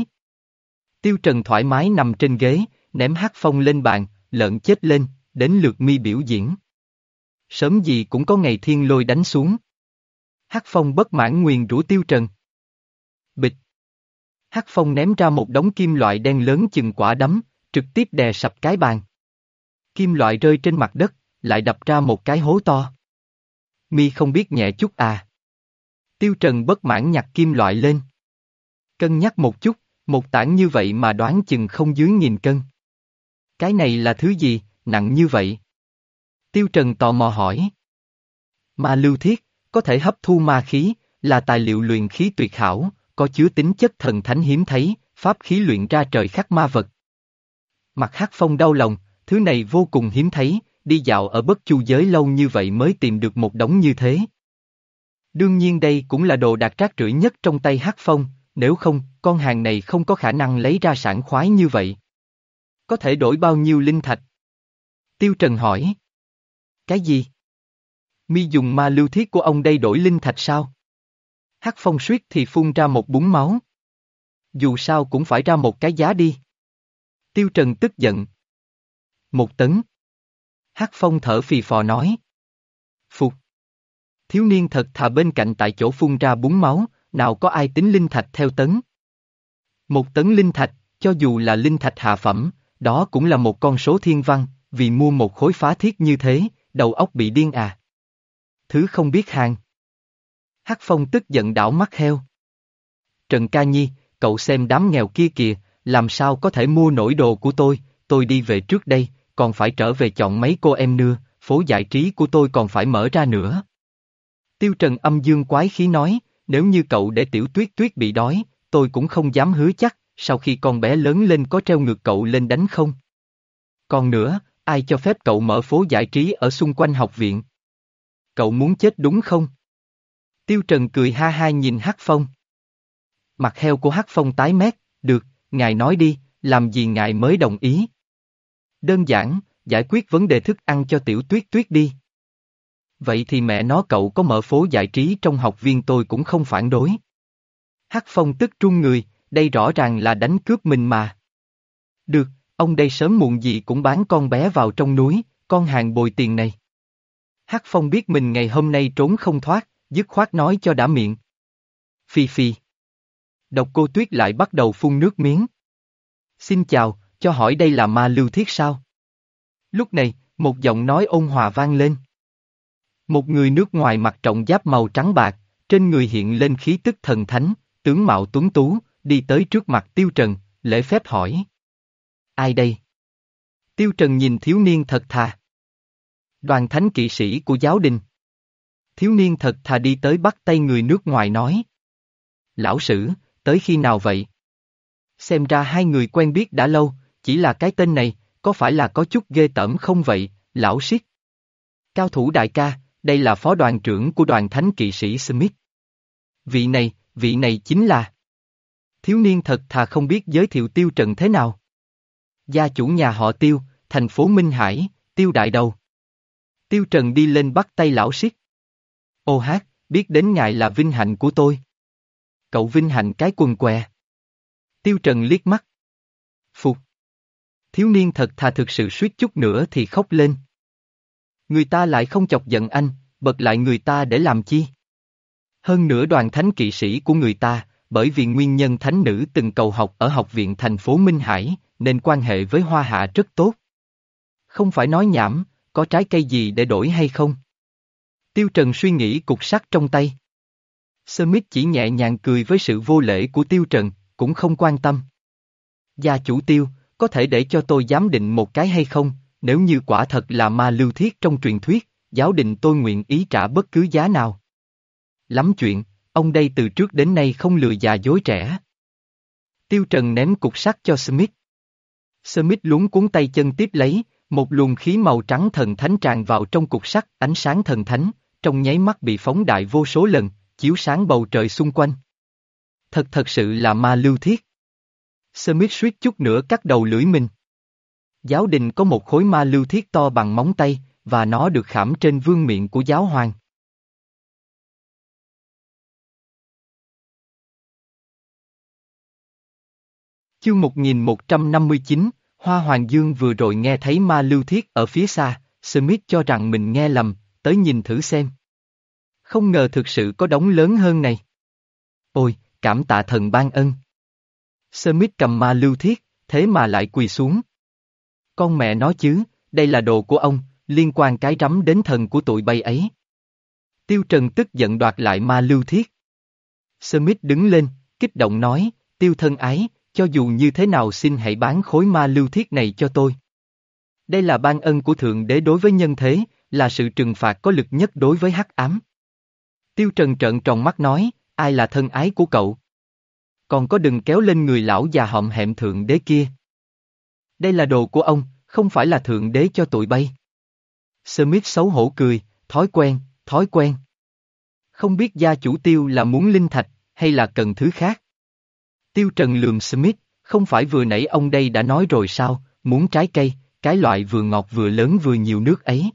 Tiêu Trần thoải mái nằm trên ghế, ném hát phong lên bàn, lợn chết lên, đến lượt mi biểu diễn. Sớm gì cũng có ngày thiên lôi đánh xuống. Hát phong bất mãn nguyền rủa Tiêu Trần. Bịch. Hát phong ném ra một đống kim loại đen lớn chừng quả đấm, trực tiếp đè sập cái bàn. Kim loại rơi trên mặt đất, lại đập ra một cái hố to. Mi không biết nhẹ chút à. Tiêu Trần bất mãn nhặt kim loại lên. Cân nhắc một chút, một tảng như vậy mà đoán chừng không dưới nghìn cân. Cái này là thứ gì, nặng như vậy? Tiêu Trần tò mò hỏi. Ma lưu thiết, có thể hấp thu ma khí, là tài liệu luyện khí tuyệt hảo, có chứa tính chất thần thánh hiếm thấy, pháp khí luyện ra trời khắc ma vật. Mặt hắc phong đau lòng, thứ này vô cùng hiếm thấy, đi dạo ở bất chu giới lâu như vậy mới tìm được một đống như thế. Đương nhiên đây cũng là đồ đạt trác rưỡi nhất trong tay hắc phong, nếu không, con hàng này không có khả năng lấy ra sản khoái như vậy. Có thể đổi bao nhiêu linh thạch? Tiêu Trần hỏi. Cái gì? Mi dùng ma lưu thiết của ông đây đổi linh thạch sao? Hắc phong suýt thì phun ra một búng máu. Dù sao cũng phải ra một cái giá đi. Tiêu Trần tức giận. Một tấn. Hắc phong thở phì phò nói. Phục. Thiếu niên thật thà bên cạnh tại chỗ phun ra búng máu, nào có ai tính linh thạch theo tấn. Một tấn linh thạch, cho dù là linh thạch hạ phẩm, đó cũng là một con số thiên văn, vì mua một khối phá thiết như thế, đầu óc bị điên à. Thứ không biết hàng. Hắc Phong tức giận đảo mắt heo. Trần Ca Nhi, cậu xem đám nghèo kia kìa, làm sao có thể mua nổi đồ của tôi, tôi đi về trước đây, còn phải trở về chọn mấy cô em nưa. phố giải trí của tôi còn phải mở ra nữa. Tiêu Trần âm dương quái khí nói, nếu như cậu để tiểu tuyết tuyết bị đói, tôi cũng không dám hứa chắc, sau khi con bé lớn lên có treo ngược cậu lên đánh không? Còn nữa, ai cho phép cậu mở phố giải trí ở xung quanh học viện? Cậu muốn chết đúng không? Tiêu Trần cười ha ha nhìn Hắc Phong. Mặt heo của Hắc Phong tái mét, được, ngài nói đi, làm gì ngài mới đồng ý? Đơn giản, giải quyết vấn đề thức ăn cho tiểu tuyết tuyết đi. Vậy thì mẹ nó cậu có mở phố giải trí trong học viên tôi cũng không phản đối. Hắc Phong tức trung người, đây rõ ràng là đánh cướp mình mà. Được, ông đây sớm muộn gì cũng bán con bé vào trong núi, con hàng bồi tiền này. Hắc Phong biết mình ngày hôm nay trốn không thoát, dứt khoát nói cho đã miệng. Phi phi. Độc cô Tuyết lại bắt đầu phun nước miếng. Xin chào, cho hỏi đây là ma lưu thiết sao? Lúc này, một giọng nói ôn hòa vang lên. Một người nước ngoài mặc trọng giáp màu trắng bạc, trên người hiện lên khí tức thần thánh, tướng mạo tuấn tú, đi tới trước mặt Tiêu Trần, lễ phép hỏi. Ai đây? Tiêu Trần nhìn thiếu niên thật thà. Đoàn thánh kỵ sĩ của giáo đình. Thiếu niên thật thà đi tới bắt tay người nước ngoài nói. Lão sử, tới khi nào vậy? Xem ra hai người quen biết đã lâu, chỉ là cái tên này, có phải là có chút ghê tởm không vậy, lão siết? Cao thủ đại ca, đây là phó đoàn trưởng của đoàn thánh kỵ sĩ Smith. Vị này, vị này chính là... Thiếu niên thật thà không biết giới thiệu tiêu trần thế nào. Gia chủ nhà họ tiêu, thành phố Minh Hải, tiêu đại đầu. Tiêu trần đi lên bắt tay lão siết. Ô hát, biết đến ngài là vinh hạnh của tôi. Cậu vinh hạnh cái quần què. Tiêu trần liếc mắt. Phục. Thiếu niên thật thà thực sự suýt chút nữa thì khóc lên. Người ta lại không chọc giận anh, bật lại người ta để làm chi? Hơn nữa đoàn thánh kỵ sĩ của người ta, bởi vì nguyên nhân thánh nữ từng cầu học ở học viện thành phố Minh Hải, nên quan hệ với Hoa Hạ rất tốt. Không phải nói nhảm, có trái cây gì để đổi hay không? Tiêu Trần suy nghĩ cục sắt trong tay. Smith chỉ nhẹ nhàng cười với sự vô lễ của Tiêu Trần, cũng không quan tâm. Gia chủ Tiêu, có thể để cho tôi giám định một cái hay không, nếu như quả thật là ma lưu thiết trong truyền thuyết, giáo đình tôi nguyện ý trả bất cứ giá nào. Lắm chuyện, ông đây từ trước đến nay không lừa già dối trẻ. Tiêu Trần ném cục sắt cho Smith. Smith lúng cuốn tay chân tiếp lấy, một luồng khí màu trắng thần thánh tràn vào trong cục sắt, ánh sáng thần thánh, trong nháy mắt bị phóng đại vô số lần, chiếu sáng bầu trời xung quanh. Thật thật sự là ma lưu thiết. Smith suýt chút nữa cắt đầu lưỡi mình. Giáo đình có một khối ma lưu thiết to bằng móng tay, và nó được khảm trên vương miệng của giáo hoàng. Chương 1159, Hoa Hoàng Dương vừa rồi nghe thấy ma lưu thiết ở phía xa, Smith cho rằng mình nghe lầm, tới nhìn thử xem. Không ngờ thực sự có đống lớn hơn này. Ôi, cảm tạ thần ban ân. Smith cầm ma lưu thiết, thế mà lại quỳ xuống. Con mẹ nói chứ, đây là đồ của ông, liên quan cái rắm đến thần của tụi bay ấy. Tiêu Trần tức giận đoạt lại ma lưu thiết. Smith đứng lên, kích động nói, tiêu thân ái, cho dù như thế nào xin hãy bán khối ma lưu thiết này cho tôi. Đây là ban ân của Thượng Đế đối với nhân thế, là sự trừng phạt có lực nhất đối với hắc ám. Tiêu Trần trợn tròn mắt nói, ai là thân ái của cậu? Còn có đừng kéo lên người lão già họm hẹm Thượng Đế kia. Đây là đồ của ông, không phải là Thượng Đế cho tụi bay. Smith xấu hổ cười, thói quen, thói quen. Không biết gia chủ tiêu là muốn linh thạch, hay là cần thứ khác. Tiêu Trần lường Smith, không phải vừa nãy ông đây đã nói rồi sao, muốn trái cây, cái loại vừa ngọt vừa lớn vừa nhiều nước ấy.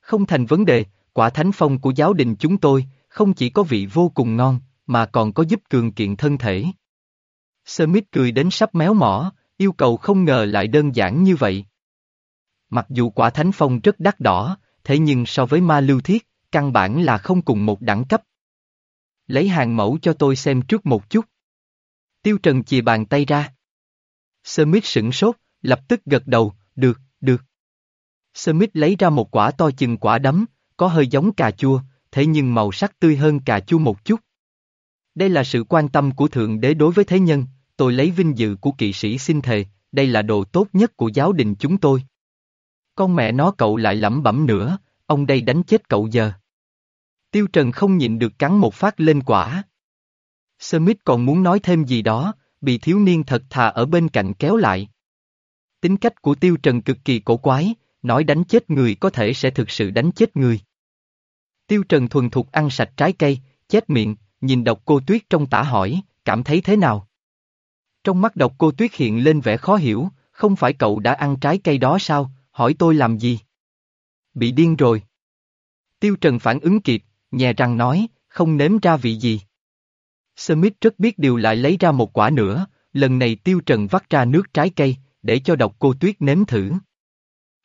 Không thành vấn đề, quả thánh phong của giáo đình chúng tôi, không chỉ có vị vô cùng ngon, mà còn có giúp cường kiện thân thể. Smith cười đến sắp méo mỏ, yêu cầu không ngờ lại đơn giản như vậy. Mặc dù quả thánh phong rất đắt đỏ, thế nhưng so với ma lưu thiết, căn bản là không cùng một đẳng cấp. Lấy hàng mẫu cho tôi xem trước một chút. Tiêu Trần chìa bàn tay ra. Smith sửng sốt, lập tức gật đầu, được, được. Smith lấy ra một quả to chừng quả đấm, có hơi giống cà chua, thế nhưng màu sắc tươi hơn cà chua một chút. Đây là sự quan tâm của Thượng Đế đối với thế nhân, tôi lấy vinh dự của kỵ sĩ xin thề, đây là đồ tốt nhất của giáo đình chúng tôi. Con mẹ nó cậu lại lẩm bẩm nữa, ông đây đánh chết cậu giờ. Tiêu Trần không nhịn được cắn một phát lên quả. Smith còn muốn nói thêm gì đó, bị thiếu niên thật thà ở bên cạnh kéo lại. Tính cách của Tiêu Trần cực kỳ cổ quái, nói đánh chết người có thể sẽ thực sự đánh chết người. Tiêu Trần thuần thục ăn sạch trái cây, chết miệng, nhìn độc cô tuyết trong tả hỏi, cảm thấy thế nào? Trong mắt độc cô tuyết hiện lên vẻ khó hiểu, không phải cậu đã ăn trái cây đó sao, hỏi tôi làm gì? Bị điên rồi. Tiêu Trần phản ứng kịp, nhè răng nói, không nếm ra vị gì. Smith rất biết điều lại lấy ra một quả nữa, lần này Tiêu Trần vắt ra nước trái cây, để cho độc cô tuyết nếm thử.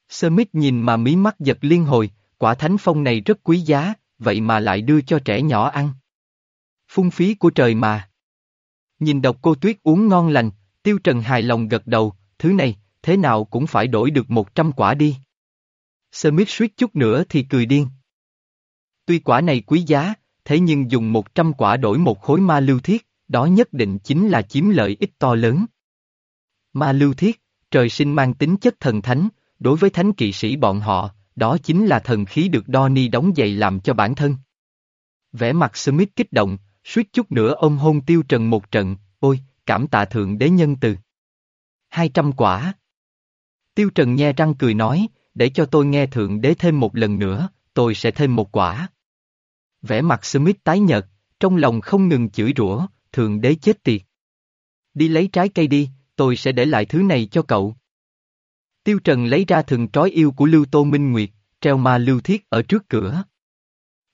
Smith nhìn mà mí mắt giật liên hồi, quả thánh phong này rất quý giá, vậy mà lại đưa cho trẻ nhỏ ăn. Phung phí của trời mà. Nhìn độc cô tuyết uống ngon lành, Tiêu Trần hài lòng gật đầu, thứ này, thế nào cũng phải đổi được 100 quả đi. Smith suýt chút nữa thì cười điên. Tuy quả này quý giá, thế nhưng dùng 100 quả đổi một khối ma lưu thiết, đó nhất định chính là chiếm lợi ích to lớn. Ma lưu thiết, trời sinh mang tính chất thần thánh, đối với thánh kỵ sĩ bọn họ, đó chính là thần khí được Donny đóng giày làm cho bản thân. Vẻ mặt Smith kích động, suýt chút nữa ôm hôn tiêu trần một trận, ôi, cảm tạ thượng đế nhân từ. 200 quả. Tiêu trần nhe răng cười nói, để cho tôi nghe thượng đế thêm một lần nữa, tôi sẽ thêm một quả. Vẻ mặt Smith tái nhợt, trong lòng không ngừng chửi rủa, thượng đế chết tiệt. Đi lấy trái cây đi, tôi sẽ để lại thứ này cho cậu. Tiêu Trần lấy ra thường trói yêu của Lưu Tô Minh Nguyệt, treo ma lưu thiết ở trước cửa.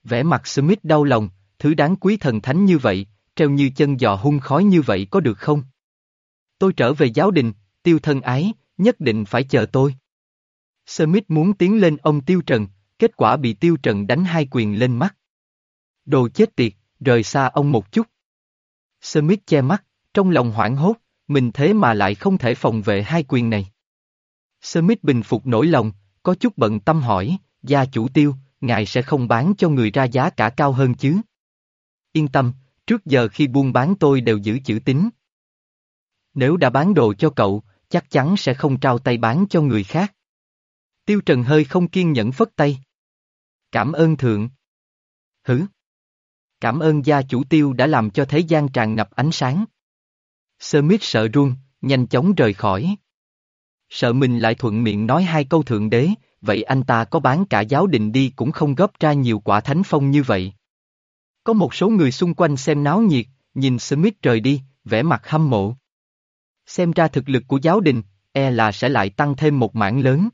Vẻ mặt Smith đau lòng, thứ đáng quý thần thánh như vậy, treo như chân giò hung khói như vậy có được không? Tôi trở về giáo đình, tiêu thân ái, nhất định phải chờ tôi. Smith muốn tiến lên ông Tiêu Trần, kết quả bị Tiêu Trần đánh hai quyền lên mắt. Đồ chết tiệt, rời xa ông một chút. Smith che mắt, trong lòng hoảng hốt, mình thế mà lại không thể phòng vệ hai quyền này. Smith bình phục nỗi lòng, có chút bận tâm hỏi, gia chủ tiêu, ngài sẽ không bán cho người ra giá cả cao hơn chứ? Yên tâm, trước giờ khi buôn bán tôi đều giữ chữ tín. Nếu đã bán đồ cho cậu, chắc chắn sẽ không trao tay bán cho người khác. Tiêu Trần hơi không kiên nhẫn phất tay. Cảm ơn thượng. Hử? Cảm ơn gia chủ tiêu đã làm cho thế gian tràn ngập ánh sáng. Smith sợ run, nhanh chóng rời khỏi. Sợ mình lại thuận miệng nói hai câu thượng đế, vậy anh ta có bán cả giáo đình đi cũng không góp ra nhiều quả thánh phong như vậy. Có một số người xung quanh xem náo nhiệt, nhìn Smith rời đi, vẻ mặt hâm mộ. Xem ra thực lực của giáo đình, e là sẽ lại tăng thêm một mảng lớn.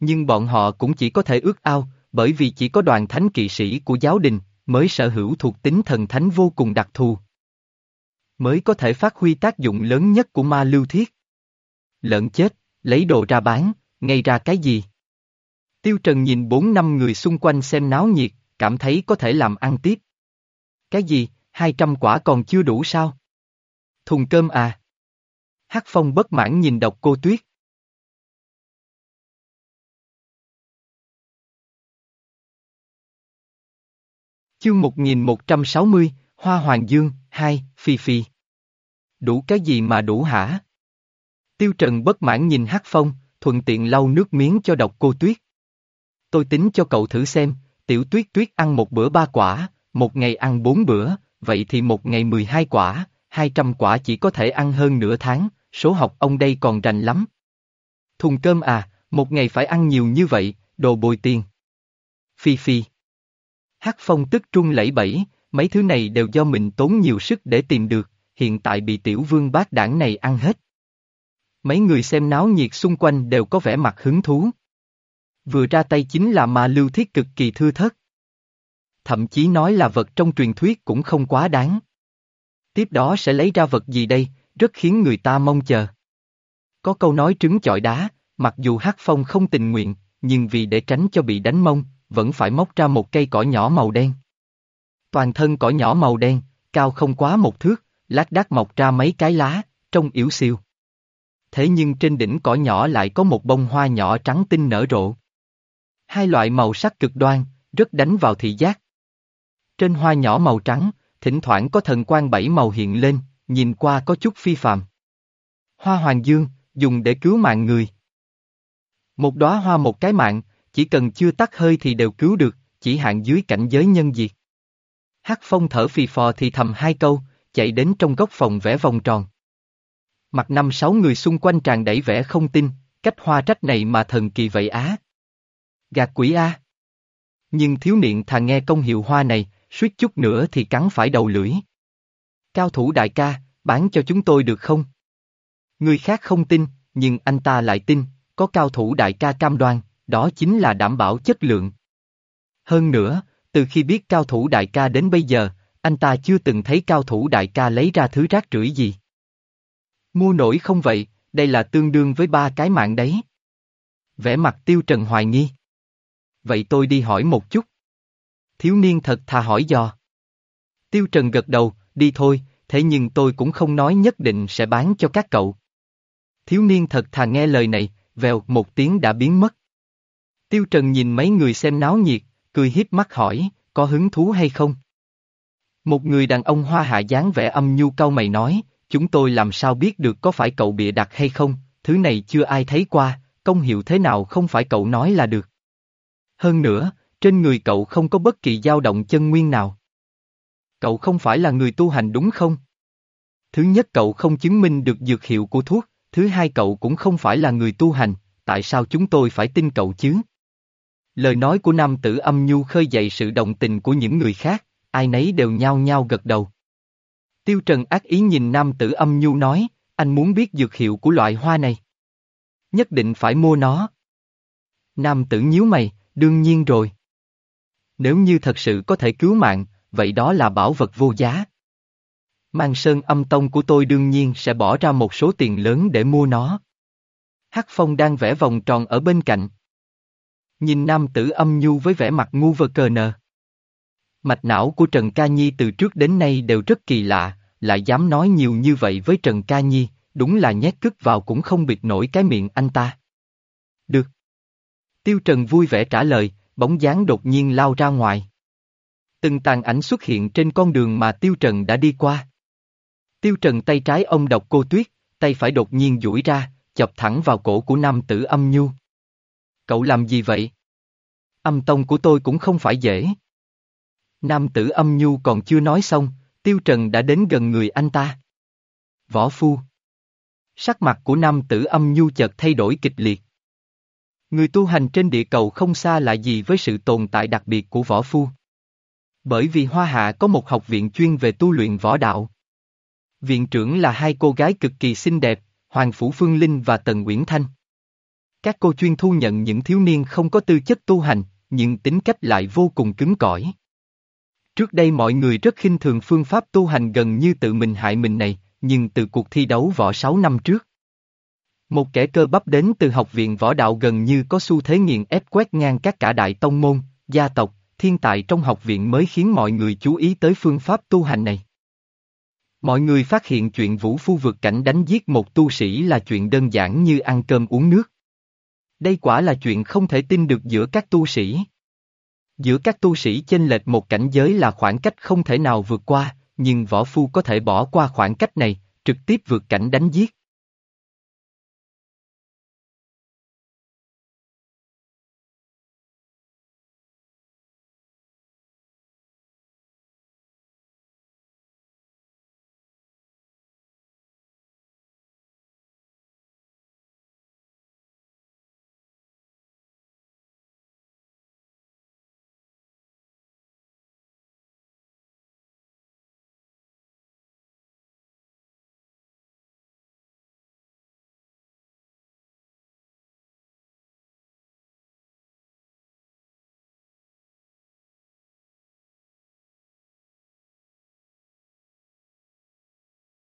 Nhưng bọn họ cũng chỉ có thể ước ao, bởi vì chỉ có đoàn thánh kỵ sĩ của giáo đình, mới sở hữu thuộc tính thần thánh vô cùng đặc thù. Mới có thể phát huy tác dụng lớn nhất của ma lưu thiết. Lợn chết, lấy đồ ra bán, ngay ra cái gì? Tiêu Trần nhìn bốn năm người xung quanh xem náo nhiệt, cảm thấy có thể làm ăn tiếp. Cái gì, hai trăm quả còn chưa đủ sao? Thùng cơm à? Hắc Phong bất mãn nhìn độc cô Tuyết. Chương 1160, Hoa Hoàng Dương, 2, Phi Phi. Đủ cái gì mà đủ hả? Tiêu Trần bất mãn nhìn Hắc Phong, thuận tiện lau nước miếng cho độc cô Tuyết. Tôi tính cho cậu thử xem, tiểu Tuyết Tuyết ăn một bữa ba quả, một ngày ăn bốn bữa, vậy thì một ngày 12 quả, 200 quả chỉ có thể ăn hơn nửa tháng, số học ông đây còn rành lắm. Thùng cơm à, một ngày phải ăn nhiều như vậy, đồ bồi tiền. Phi Phi. Hắc Phong tức trung lẫy bẫy, mấy thứ này đều do mình tốn nhiều sức để tìm được, hiện tại bị tiểu vương bác đảng này ăn hết. Mấy người xem náo nhiệt xung quanh đều có vẻ mặt hứng thú. Vừa ra tay chính là ma lưu thiết cực kỳ thưa thất. Thậm chí nói là vật trong truyền thuyết cũng không quá đáng. Tiếp đó sẽ lấy ra vật gì đây, rất khiến người ta mong chờ. Có câu nói trứng chọi đá, mặc dù Hắc Phong không tình nguyện, nhưng vì để tránh cho bị đánh mông, vẫn phải móc ra một cây cỏ nhỏ màu đen. Toàn thân cỏ nhỏ màu đen, cao không quá một thước, lát đác mọc ra mấy cái lá, trông yếu siêu. Thế nhưng trên đỉnh cỏ nhỏ lại có một bông hoa nhỏ trắng tinh nở rộ. Hai loại màu sắc cực đoan, rất đánh vào thị giác. Trên hoa nhỏ màu trắng, thỉnh thoảng có thần quang bảy màu hiện lên, nhìn qua có chút phi phàm. Hoa hoàng dương, dùng để cứu mạng người. Một đóa hoa một cái mạng, chỉ cần chưa tắt hơi thì đều cứu được, chỉ hạn dưới cảnh giới nhân diệt. Hắc phong thở phì phò thì thầm hai câu, chạy đến trong góc phòng vẽ vòng tròn. Mặt năm sáu người xung quanh tràn đẩy vẽ không tin, cách hoa trách này mà thần kỳ vậy á. Gạt quỷ a. Nhưng thiếu niệm thà nghe công hiệu hoa này, suýt chút nữa thì cắn phải đầu lưỡi. Cao thủ đại ca, bán cho chúng tôi được không? Người khác không tin, nhưng anh ta lại tin, có cao thủ đại ca cam đoan, đó chính là đảm bảo chất lượng. Hơn nữa, từ khi biết cao thủ đại ca đến bây giờ, anh ta chưa từng thấy cao thủ đại ca lấy ra thứ rác rưởi gì. Mua nổi không vậy, đây là tương đương với ba cái mạng đấy. Vẽ mặt tiêu trần hoài nghi. Vậy tôi đi hỏi một chút. Thiếu niên thật thà hỏi dò. Tiêu trần gật đầu, đi thôi, thế nhưng tôi cũng không nói nhất định sẽ bán cho các cậu. Thiếu niên thật thà nghe lời này, vèo một tiếng đã biến mất. Tiêu Trần nhìn mấy người xem náo nhiệt, cười hiếp mắt hỏi, có hứng thú hay không? Một người đàn ông hoa hạ dáng vẻ âm nhu cau mày nói, chúng tôi làm sao biết được có phải cậu bịa đặt hay không, thứ này chưa ai thấy qua, công hiệu thế nào không phải cậu nói là được. Hơn nữa, trên người cậu không có bất kỳ dao động chân nguyên nào. Cậu không phải là người tu hành đúng không? Thứ nhất cậu không chứng minh được dược hiệu của thuốc, thứ hai cậu cũng không phải là người tu hành, tại sao chúng tôi phải tin cậu chứ? Lời nói của nam tử âm nhu khơi dậy sự động tình của những người khác, ai nấy đều nhao nhao gật đầu. Tiêu Trần ác ý nhìn nam tử âm nhu nói, anh muốn biết dược hiệu của loại hoa này. Nhất định phải mua nó. Nam tử nhíu mày, đương nhiên rồi. Nếu như thật sự có thể cứu mạng, vậy đó là bảo vật vô giá. Mang sơn âm tông của tôi đương nhiên sẽ bỏ ra một số tiền lớn để mua nó. Hắc Phong đang vẽ vòng tròn ở bên cạnh. Nhìn nam tử âm nhu với vẻ mặt ngu vơ cờ nờ. Mạch não của Trần Ca Nhi từ trước đến nay đều rất kỳ lạ, lại dám nói nhiều như vậy với Trần Ca Nhi, đúng là nhét cứt vào cũng không bịt nổi cái miệng anh ta. Được. Tiêu Trần vui vẻ trả lời, bóng dáng đột nhiên lao ra ngoài. Từng tàn ảnh xuất hiện trên con đường mà Tiêu Trần đã đi qua. Tiêu Trần tay trái ông độc cô tuyết, tay phải đột nhiên duỗi ra, chọc thẳng vào cổ của nam tử âm nhu. Cậu làm gì vậy? Âm tông của tôi cũng không phải dễ. Nam tử âm nhu còn chưa nói xong, Tiêu Trần đã đến gần người anh ta. Võ Phu Sắc mặt của nam tử âm nhu chợt thay đổi kịch liệt. Người tu hành trên địa cầu không xa lạ gì với sự tồn tại đặc biệt của Võ Phu. Bởi vì Hoa Hạ có một học viện chuyên về tu luyện võ đạo. Viện trưởng là hai cô gái cực kỳ xinh đẹp, Hoàng Phủ Phương Linh và Tần Uyển Thanh. Các cô chuyên thu nhận những thiếu niên không có tư chất tu hành, nhưng tính cách lại vô cùng cứng cỏi. Trước đây mọi người rất khinh thường phương pháp tu hành gần như tự mình hại mình này, nhưng từ cuộc thi đấu võ 6 năm trước. Một kẻ cơ bắp đến từ học viện võ đạo gần như có xu thế nghiền ép quét ngang các cả đại tông môn, gia tộc, thiên tài trong học viện mới khiến mọi người chú ý tới phương pháp tu hành này. Mọi người phát hiện chuyện Vũ Phu vượt cảnh đánh giết một tu sĩ là chuyện đơn giản như ăn cơm uống nước. Đây quả là chuyện không thể tin được giữa các tu sĩ. Giữa các tu sĩ chênh lệch một cảnh giới là khoảng cách không thể nào vượt qua, nhưng võ phu có thể bỏ qua khoảng cách này, trực tiếp vượt cảnh đánh giết.